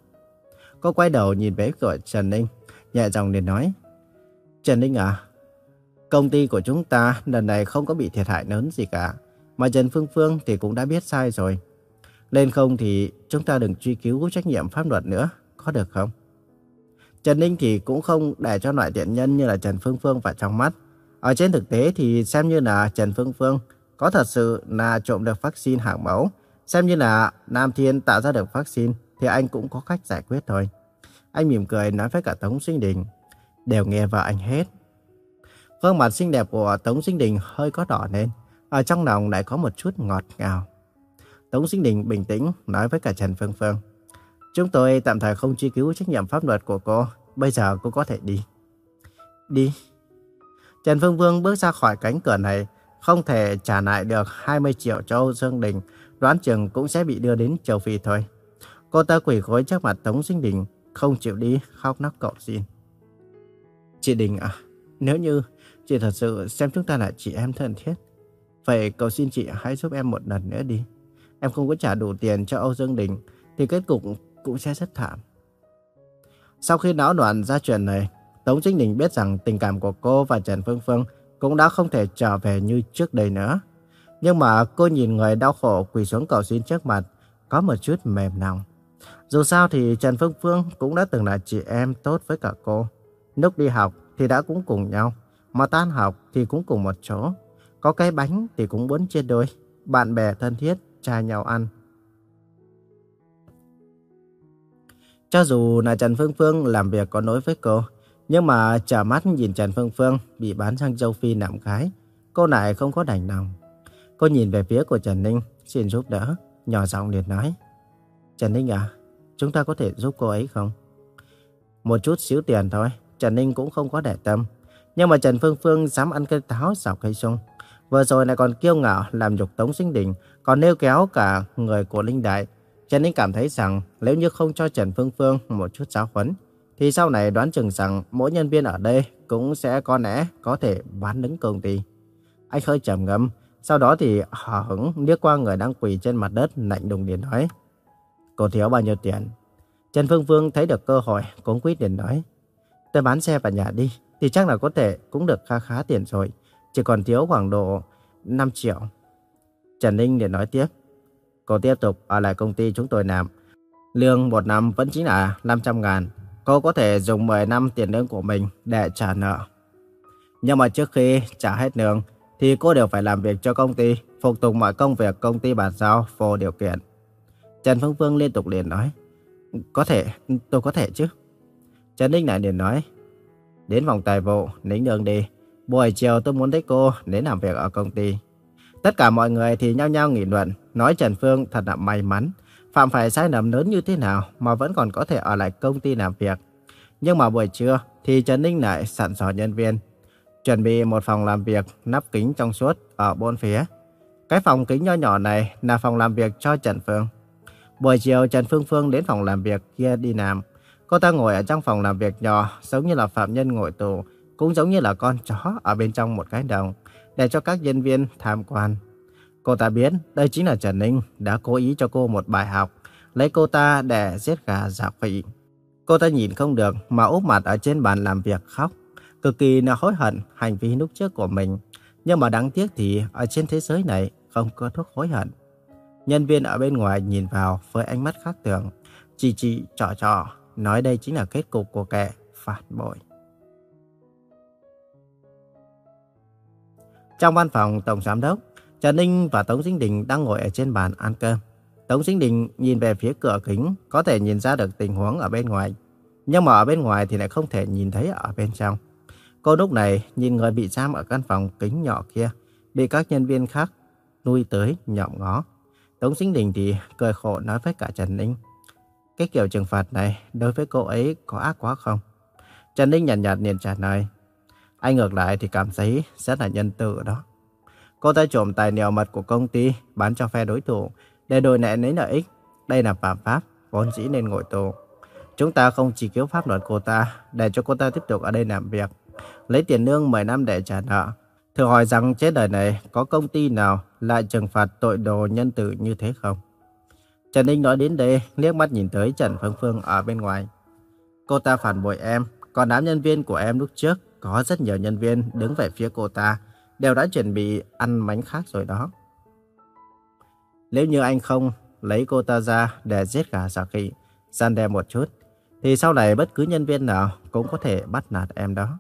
Cô quay đầu nhìn về cửa Trần Ninh, nhẹ giọng để nói. Trần Ninh à, công ty của chúng ta lần này không có bị thiệt hại lớn gì cả. Mà Trần Phương Phương thì cũng đã biết sai rồi. Lên không thì chúng ta đừng truy cứu trách nhiệm pháp luật nữa, có được không? Trần Ninh thì cũng không để cho loại tiện nhân như là Trần Phương Phương vào trong mắt. Ở trên thực tế thì xem như là Trần Phương Phương có thật sự là trộm được vaccine hạng mẫu, xem như là Nam Thiên tạo ra được vaccine thì anh cũng có cách giải quyết thôi. Anh mỉm cười nói với cả Tống Sinh Đình, đều nghe vào anh hết. Gương mặt xinh đẹp của Tống Sinh Đình hơi có đỏ lên, ở trong lòng lại có một chút ngọt ngào. Tống Sinh Đình bình tĩnh nói với cả Trần Phương Phương. Chúng tôi tạm thời không truy cứu trách nhiệm pháp luật của cô. Bây giờ cô có thể đi. Đi. Trần Phương Phương bước ra khỏi cánh cửa này. Không thể trả lại được 20 triệu cho Âu Dương Đình. Đoán chừng cũng sẽ bị đưa đến châu Phi thôi. Cô ta quỳ gối trước mặt Tống Sinh Đình. Không chịu đi, khóc nóc cậu xin. Chị Đình à, nếu như chị thật sự xem chúng ta là chị em thân thiết, vậy cầu xin chị hãy giúp em một lần nữa đi. Em không có trả đủ tiền cho Âu Dương Đình, thì kết cục cũng sẽ rất thảm. Sau khi náo đoạn ra chuyện này, Tống Chính Đình biết rằng tình cảm của cô và Trần Phương Phương cũng đã không thể trở về như trước đây nữa. Nhưng mà cô nhìn người đau khổ quỳ xuống cầu xin trước mặt, có một chút mềm lòng. Dù sao thì Trần Phương Phương cũng đã từng là chị em tốt với cả cô. Lúc đi học thì đã cũng cùng nhau, mà tan học thì cũng cùng một chỗ. Có cái bánh thì cũng muốn chia đôi, bạn bè thân thiết, tra nhau ăn. Cho dù là Trần Phương Phương làm việc có nối với cô, nhưng mà trả mắt nhìn Trần Phương Phương bị bán sang châu Phi nạm gái, cô lại không có đành lòng. Cô nhìn về phía của Trần Ninh, xin giúp đỡ, nhỏ giọng liền nói. Trần Ninh à, chúng ta có thể giúp cô ấy không? Một chút xíu tiền thôi, Trần Ninh cũng không có để tâm. Nhưng mà Trần Phương Phương dám ăn cây táo xào cây sung. Vừa rồi lại còn kiêu ngạo làm nhục Tống Sinh Đình, còn nêu kéo cả người của Linh Đại, Trần Ninh cảm thấy rằng nếu như không cho Trần Phương Phương một chút giáo huấn, thì sau này đoán chừng rằng mỗi nhân viên ở đây cũng sẽ có lẽ có thể bán đứng công ty. Anh hơi trầm ngâm, sau đó thì hờ hững liếc qua người đang quỳ trên mặt đất lạnh đùng liền nói. Cô thiếu bao nhiêu tiền? Trần Phương Phương thấy được cơ hội, cũng quyết định nói. Tôi bán xe và nhà đi, thì chắc là có thể cũng được khá khá tiền rồi. Chỉ còn thiếu khoảng độ 5 triệu. Trần Ninh liền nói tiếp. Cô tiếp tục ở lại công ty chúng tôi làm. Lương một năm vẫn chính là 500 ngàn. Cô có thể dùng 10 năm tiền lương của mình để trả nợ. Nhưng mà trước khi trả hết lương, thì cô đều phải làm việc cho công ty, phục tùng mọi công việc công ty bàn giao vô điều kiện. Trần Phương Phương liên tục liền nói, có thể, tôi có thể chứ. Trần Ninh lại liền nói, đến phòng tài vụ, nính đường đi. Buổi chiều tôi muốn thấy cô đến làm việc ở công ty. Tất cả mọi người thì nhao nhao nghị luận, nói Trần Phương thật là may mắn. Phạm phải sai lầm lớn như thế nào mà vẫn còn có thể ở lại công ty làm việc. Nhưng mà buổi trưa thì Trần Ninh lại sẵn sò nhân viên. Chuẩn bị một phòng làm việc nắp kính trong suốt ở bốn phía. Cái phòng kính nho nhỏ này là phòng làm việc cho Trần Phương. Buổi chiều Trần Phương Phương đến phòng làm việc kia đi làm. Cô ta ngồi ở trong phòng làm việc nhỏ giống như là phạm nhân ngồi tù, cũng giống như là con chó ở bên trong một cái đồng để cho các nhân viên tham quan. Cô ta biết đây chính là Trần Ninh đã cố ý cho cô một bài học, lấy cô ta để giết gà giả quỷ. Cô ta nhìn không được mà úp mặt ở trên bàn làm việc khóc, cực kỳ là hối hận hành vi lúc trước của mình. Nhưng mà đáng tiếc thì ở trên thế giới này không có thuốc hối hận. Nhân viên ở bên ngoài nhìn vào với ánh mắt khác thường, chỉ chỉ trò trò, nói đây chính là kết cục của kẻ phản bội. Trong văn phòng Tổng Giám đốc, Trần Ninh và Tống Sinh Đình đang ngồi ở trên bàn ăn cơm. Tống Sinh Đình nhìn về phía cửa kính, có thể nhìn ra được tình huống ở bên ngoài. Nhưng mà ở bên ngoài thì lại không thể nhìn thấy ở bên trong. Cô lúc này nhìn người bị giam ở căn phòng kính nhỏ kia, bị các nhân viên khác nuôi tới nhọm ngó. Tống Sinh Đình thì cười khổ nói với cả Trần Ninh. Cái kiểu trừng phạt này đối với cô ấy có ác quá không? Trần Ninh nhạt nhạt liền trả lời. Anh ngược lại thì cảm thấy rất là nhân từ đó. Cô ta trộm tài liệu mật của công ty bán cho phe đối thủ để đổi lại lấy lợi ích. Đây là phạm pháp, vốn dĩ nên ngồi tù. Chúng ta không chỉ cứu pháp luật cô ta để cho cô ta tiếp tục ở đây làm việc lấy tiền lương 10 năm để trả nợ. Thử hỏi rằng trên đời này có công ty nào lại trừng phạt tội đồ nhân tử như thế không? Trần Ninh nói đến đây, liếc mắt nhìn tới Trần Phương Phương ở bên ngoài. Cô ta phản bội em, còn đám nhân viên của em lúc trước, có rất nhiều nhân viên đứng về phía cô ta, đều đã chuẩn bị ăn mánh khác rồi đó. Nếu như anh không lấy cô ta ra để giết gà giả khỉ, gian đe một chút, thì sau này bất cứ nhân viên nào cũng có thể bắt nạt em đó.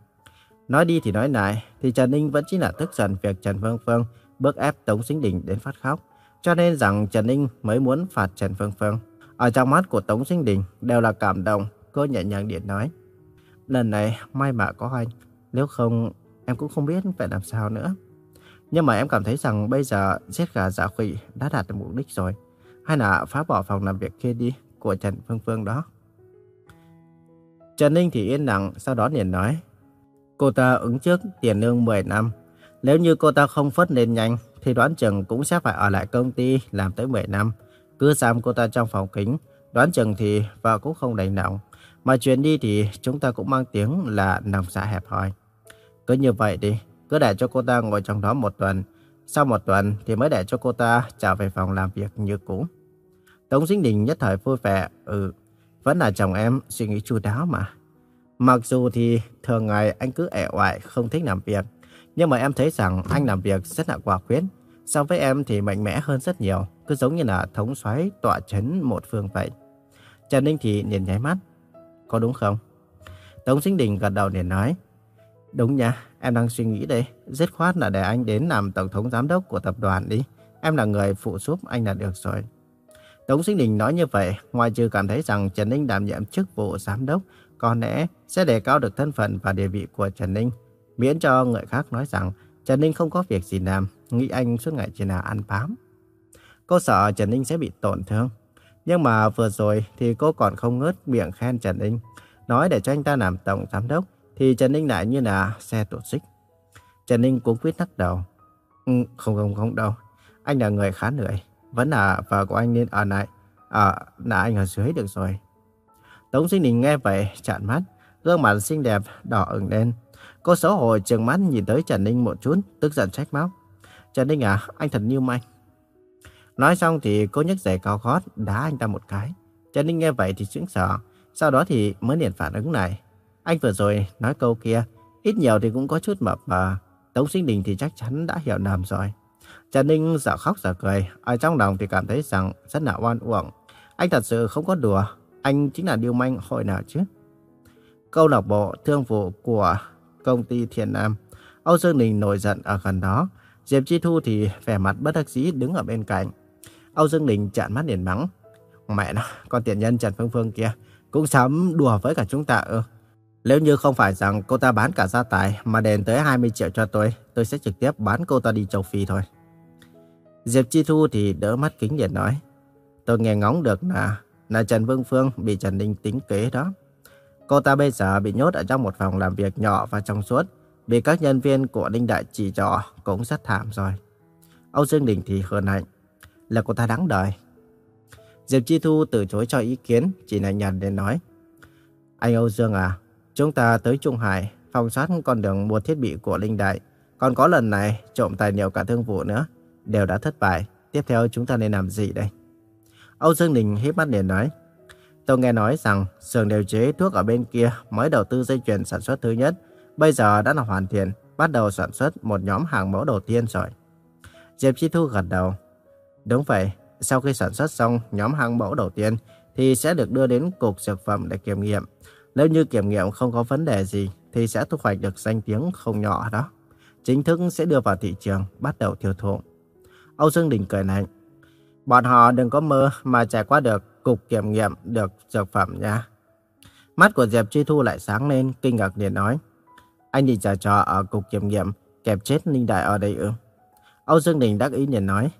Nói đi thì nói lại, thì Trần Ninh vẫn chỉ là tức giận việc Trần Phương Phương bức ép Tống Sinh Đình đến phát khóc. Cho nên rằng Trần Ninh mới muốn phạt Trần Phương Phương. Ở trong mắt của Tống Sinh Đình đều là cảm động, cô nhẹ nhàng điện nói. Lần này may mà có anh, nếu không em cũng không biết phải làm sao nữa. Nhưng mà em cảm thấy rằng bây giờ giết gà giả khủy đã đạt được mục đích rồi. Hay là phá bỏ phòng làm việc kia đi của Trần Phương Phương đó. Trần Ninh thì yên lặng, sau đó liền nói. Cô ta ứng trước tiền lương 10 năm. Nếu như cô ta không phất lên nhanh, thì đoán chừng cũng sẽ phải ở lại công ty làm tới 10 năm. Cứ giam cô ta trong phòng kính, đoán chừng thì vợ cũng không đành lòng. Mà chuyển đi thì chúng ta cũng mang tiếng là nòng xã hẹp hòi. Cứ như vậy đi, cứ để cho cô ta ngồi trong đó một tuần. Sau một tuần thì mới để cho cô ta trở về phòng làm việc như cũ. Tống Dinh Đình nhất thời vui vẻ, ừ, vẫn là chồng em suy nghĩ chu đáo mà. Mặc dù thì thường ngày anh cứ ẻ oải không thích làm việc, nhưng mà em thấy rằng anh làm việc rất là quả quyết. So với em thì mạnh mẽ hơn rất nhiều, cứ giống như là thống soái tọa chấn một phương vậy. Trần Ninh thì nhìn nháy mắt, có đúng không? Tống Sinh Đình gật đầu liền nói, đúng nha, em đang suy nghĩ đây, dứt khoát là để anh đến làm tổng thống giám đốc của tập đoàn đi. Em là người phụ giúp anh là được rồi. Tống Sinh Đình nói như vậy, ngoài trừ cảm thấy rằng Trần Ninh đảm nhiệm chức vụ giám đốc, có lẽ sẽ đề cao được thân phận và địa vị của Trần Ninh, miễn cho người khác nói rằng Trần Ninh không có việc gì làm, nghĩ anh suốt ngày chỉ là ăn bám. Cô sợ Trần Ninh sẽ bị tổn thương, nhưng mà vừa rồi thì cô còn không ngớt miệng khen Trần Ninh, nói để cho anh ta làm tổng giám đốc, thì Trần Ninh lại như là xe tổ xích. Trần Ninh cũng quyết lắc đầu. Ừ, không không không đâu, anh là người khá lười, vẫn là vợ của anh nên ở lại, ở là anh ở dưới được rồi. Tống Sinh Đình nghe vậy, chạm mắt, gương mặt xinh đẹp đỏ ửng lên. Cô xấu hổ trừng mắt nhìn tới Trần Ninh một chút, tức giận trách móc. Trần Ninh à, anh thật như manh. Nói xong thì cô nhấc giày cao gót đá anh ta một cái. Trần Ninh nghe vậy thì sững sờ, sau đó thì mới liền phản ứng này. Anh vừa rồi nói câu kia, ít nhiều thì cũng có chút mập mà. Tống Sinh Đình thì chắc chắn đã hiểu lầm rồi. Trần Ninh dạo khóc dạo cười, ở trong lòng thì cảm thấy rằng rất là oan uổng. Anh thật sự không có đùa, anh chính là điêu manh hội nào chứ? Câu lạc bộ thương vụ của công ty Thiên Nam. Âu Dương Đình nổi giận ở gần đó. Diệp Chi Thu thì vẻ mặt bất đắc dĩ đứng ở bên cạnh. Âu Dương Đình chặn mắt liền mắng. Mẹ nó, con Tiện nhân Trần Phương Phương kia cũng dám đùa với cả chúng ta ư. Nếu như không phải rằng cô ta bán cả gia tài mà đền tới 20 triệu cho tôi, tôi sẽ trực tiếp bán cô ta đi châu Phi thôi. Diệp Chi Thu thì đỡ mắt kính liền nói. Tôi nghe ngóng được là là Trần Vương Phương bị Trần Ninh tính kế đó. Cô ta bây giờ bị nhốt ở trong một phòng làm việc nhỏ và trong suốt, bị các nhân viên của Ninh Đại chỉ trỏ cũng rất thảm rồi. Âu Dương Đình thì hờn hạnh, là cô ta đáng đời. Diệp Chi Thu từ chối cho ý kiến, chỉ là nhàn để nói. Anh Âu Dương à, chúng ta tới Trung Hải, phòng soát con đường mua thiết bị của Linh Đại. Còn có lần này, trộm tài liệu cả thương vụ nữa, đều đã thất bại. Tiếp theo chúng ta nên làm gì đây? Âu Dương Đình hít mắt liền nói. Tôi nghe nói rằng xưởng điều chế thuốc ở bên kia mới đầu tư dây chuyền sản xuất thứ nhất. Bây giờ đã là hoàn thiện, bắt đầu sản xuất một nhóm hàng mẫu đầu tiên rồi. Diệp Chi Thu gật đầu. Đúng vậy, sau khi sản xuất xong nhóm hàng mẫu đầu tiên thì sẽ được đưa đến cục dược phẩm để kiểm nghiệm. Nếu như kiểm nghiệm không có vấn đề gì thì sẽ thu hoạch được danh tiếng không nhỏ đó. Chính thức sẽ đưa vào thị trường, bắt đầu tiêu thụ. Âu Dương Đình cười lạnh. Bọn họ đừng có mơ mà trải qua được cục kiểm nghiệm được dược phẩm nha. Mắt của Diệp Chi Thu lại sáng lên, kinh ngạc liền nói. Anh đi trò trò ở cục kiểm nghiệm, kẹp chết Ninh Đại ở đây ư? Âu Dương Đình đắc ý liền nói.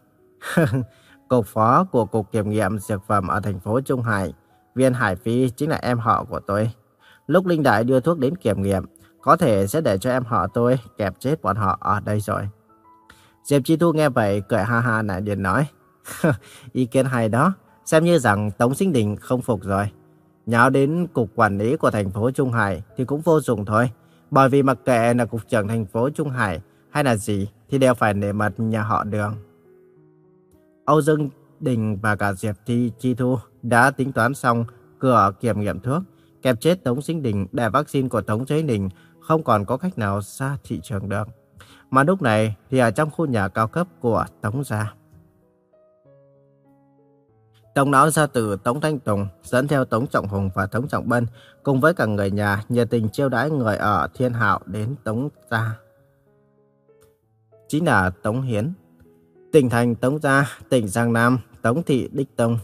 cục phó của cục kiểm nghiệm dược phẩm ở thành phố Trung Hải, Viên Hải Phi chính là em họ của tôi. Lúc Linh Đại đưa thuốc đến kiểm nghiệm, có thể sẽ để cho em họ tôi kẹp chết bọn họ ở đây rồi. Diệp Chi Thu nghe vậy cười ha ha lại liền nói. Ý kiến hay đó, xem như rằng Tống Sinh Đình không phục rồi. Nháo đến cục quản lý của thành phố Trung Hải thì cũng vô dụng thôi. Bởi vì mặc kệ là cục trưởng thành phố Trung Hải hay là gì thì đều phải nể mặt nhà họ đường. Âu Dương Đình và cả Diệp Thi Chi Thu đã tính toán xong cửa kiểm nghiệm thuốc, kẹp chết Tống Sinh Đình để vaccine của Tống Chế Đình không còn có cách nào ra thị trường được. Mà lúc này thì ở trong khu nhà cao cấp của Tống Gia. Tống lão gia tử Tống Thanh Tùng dẫn theo Tống Trọng Hùng và Tống Trọng Bân cùng với cả người nhà nhiệt tình chiêu đãi người ở Thiên Hạo đến Tống Gia. Chính là Tống Hiến. Tỉnh thành Tống Gia, tỉnh Giang Nam, Tống Thị Đích Tông.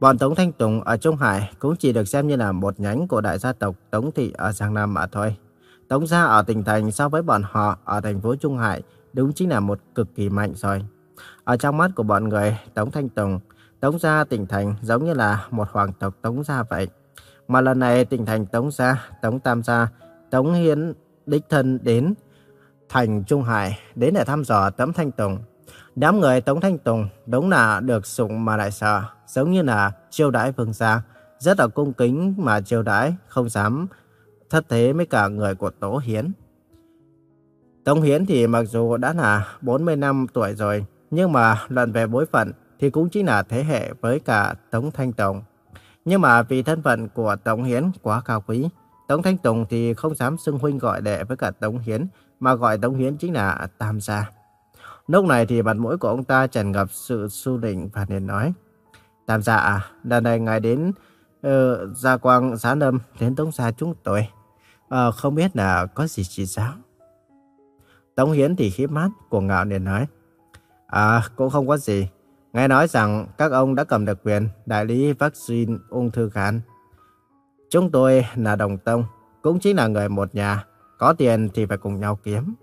Bọn Tống Thanh Tùng ở Trung Hải cũng chỉ được xem như là một nhánh của đại gia tộc Tống Thị ở Giang Nam mà thôi. Tống Gia ở tỉnh thành so với bọn họ ở thành phố Trung Hải đúng chính là một cực kỳ mạnh rồi. Ở trong mắt của bọn người Tống Thanh Tùng, Tống Gia tỉnh thành giống như là một hoàng tộc Tống Gia vậy. Mà lần này tỉnh thành Tống Gia, Tống Tam Gia, Tống Hiến đích thân đến thành Trung Hải đến để thăm dò Tống Thanh Tùng. Đám người Tống Thanh Tùng đúng là được sủng mà lại sợ, giống như là chiêu đãi vương gia, rất là cung kính mà chiêu đãi, không dám thất thế với cả người của Tố Hiến. Tống Hiến thì mặc dù đã là 40 năm tuổi rồi, nhưng mà luận về bối phận thì cũng chỉ là thế hệ với cả Tống Thanh Tùng. Nhưng mà vì thân phận của Tống Hiến quá cao quý, Tống Thanh Tùng thì không dám xưng huynh gọi đệ với cả Tống Hiến, mà gọi Tống Hiến chính là Tam Gia. Lúc này thì mặt mũi của ông ta tràn ngập sự su định và liền nói, Tam Gia à, lần này ngài đến uh, Gia Quang Giá Lâm đến Tống Gia chúng tôi. Uh, không biết là có gì chỉ giáo. Tống Hiến thì khiếp mắt, của ngạo liền nói, À, cũng không có gì. Nghe nói rằng các ông đã cầm được quyền đại lý vaccine ung thư gan. Chúng tôi là đồng tông, cũng chính là người một nhà. Có tiền thì phải cùng nhau kiếm.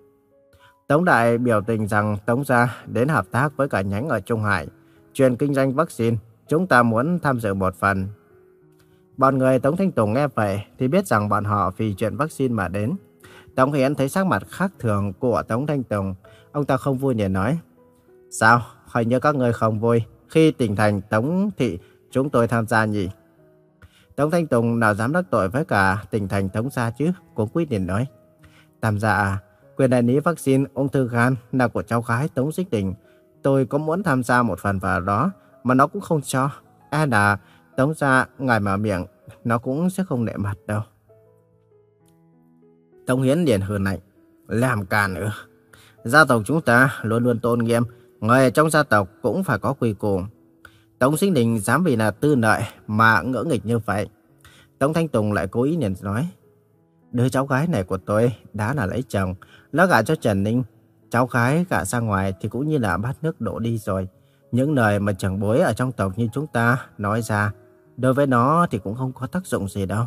Tống Đại biểu tình rằng Tống Gia đến hợp tác với cả nhánh ở Trung Hải. chuyên kinh doanh vaccine, chúng ta muốn tham dự một phần. Bọn người Tống Thanh Tùng nghe vậy thì biết rằng bọn họ vì chuyện vaccine mà đến. Tống Hiến thấy sắc mặt khác thường của Tống Thanh Tùng. Ông ta không vui nhìn nói. Sao? Hình như các người không vui khi tỉnh thành, Tống Thị, chúng tôi tham gia nhỉ? Tống Thanh Tùng, nào dám đắc tội với cả tỉnh thành Tống Gia chứ? Cũng quyết định nói. tạm gia à? Quyền đại lý vaccine ung thư gan là của cháu gái Tống Dích Đình. Tôi có muốn tham gia một phần vào đó, mà nó cũng không cho. E là Tống Gia ngài mở miệng, nó cũng sẽ không nệ mặt đâu. Tống Hiến liền hừ lạnh. Làm càn nữa. Gia tộc chúng ta luôn luôn tôn nghiêm Người trong gia tộc cũng phải có quy củ. Tống Sinh Đình dám vì là tư lợi mà ngỡ nghịch như vậy. Tống Thanh Tùng lại cố ý nhìn nói. Đứa cháu gái này của tôi đã là lấy chồng. Nó gả cho Trần Ninh. Cháu gái gả ra ngoài thì cũng như là bát nước đổ đi rồi. Những lời mà chẳng bối ở trong tộc như chúng ta nói ra. Đối với nó thì cũng không có tác dụng gì đâu.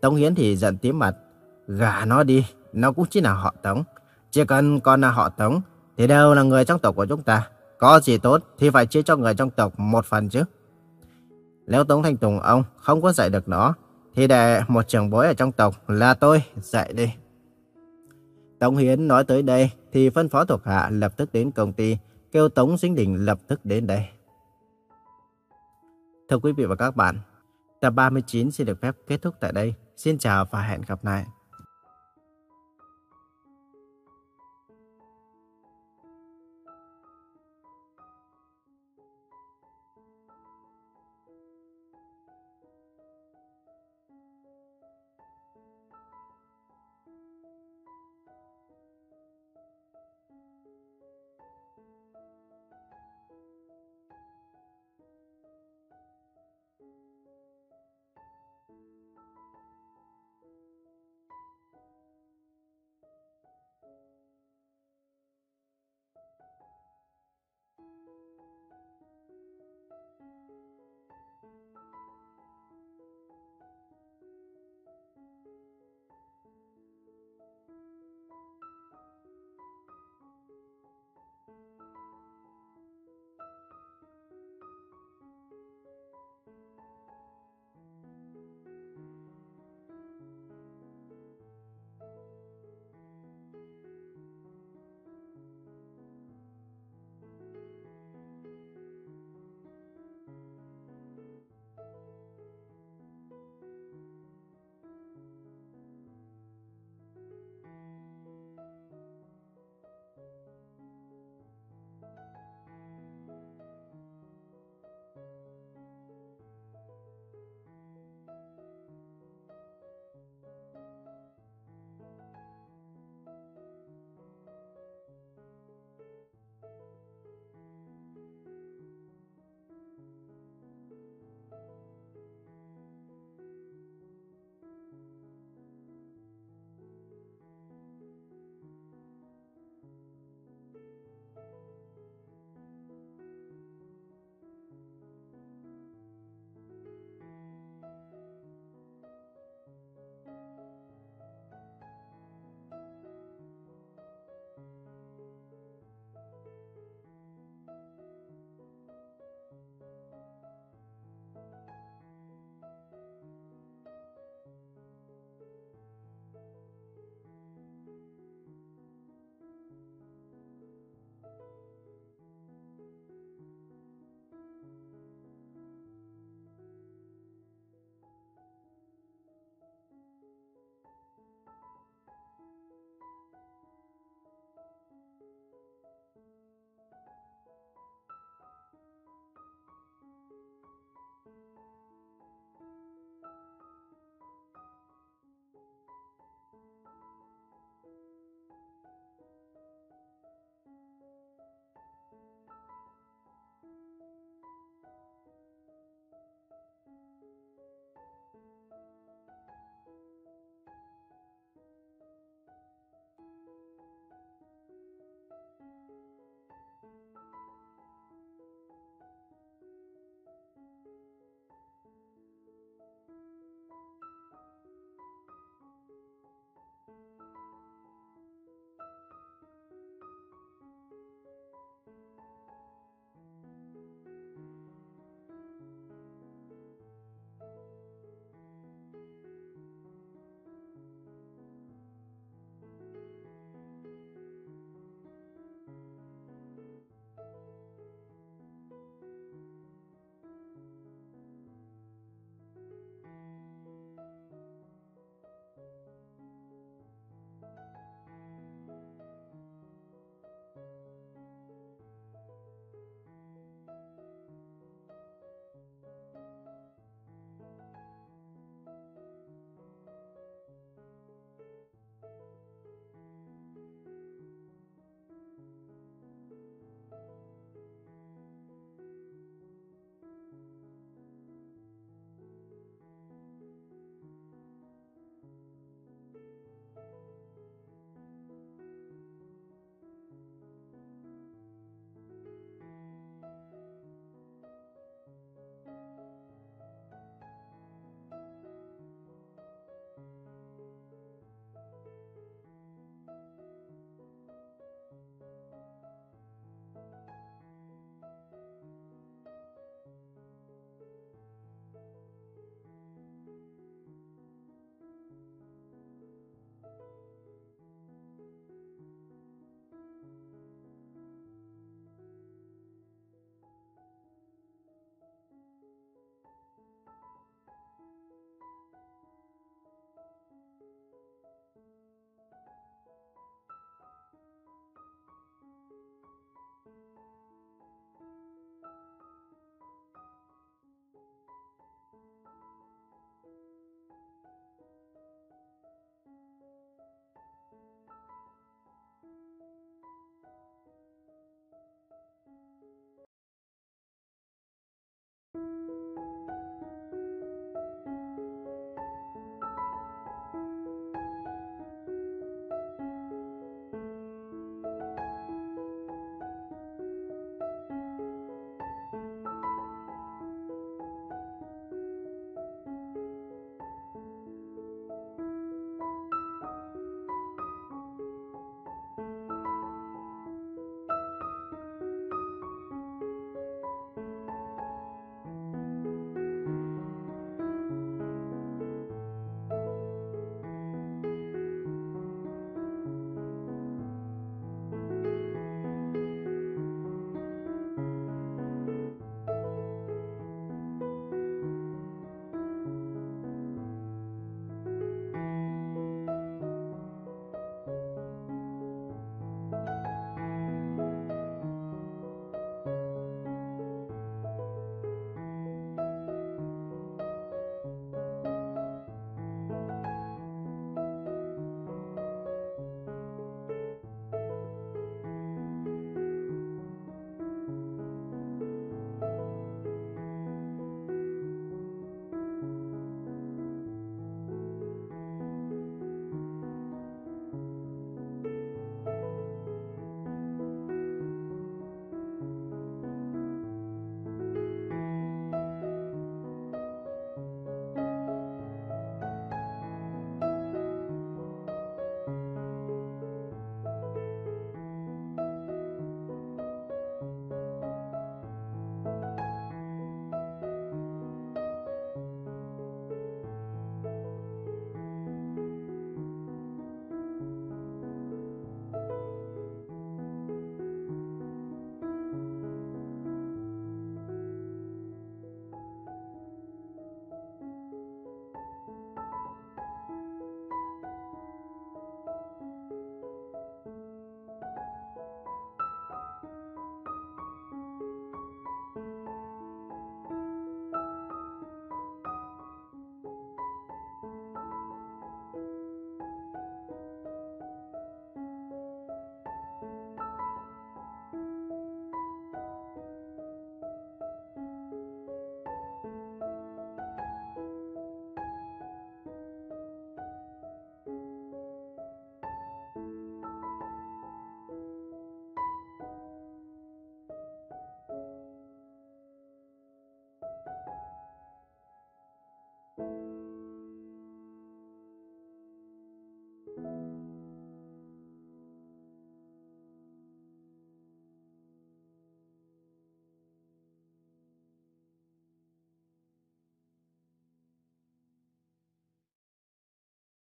Tống Hiến thì giận tím mặt. Gả nó đi. Nó cũng chỉ là họ Tống. Chỉ cần con là họ Tống thì đều là người trong tộc của chúng ta. Có gì tốt thì phải chia cho người trong tộc một phần chứ. Nếu Tống Thanh Tùng ông không có dạy được nó, thì để một trưởng bối ở trong tộc là tôi dạy đi. Tống Hiến nói tới đây thì phân phó thuộc hạ lập tức đến công ty, kêu Tống Sinh Đình lập tức đến đây. Thưa quý vị và các bạn, tập 39 xin được phép kết thúc tại đây. Xin chào và hẹn gặp lại.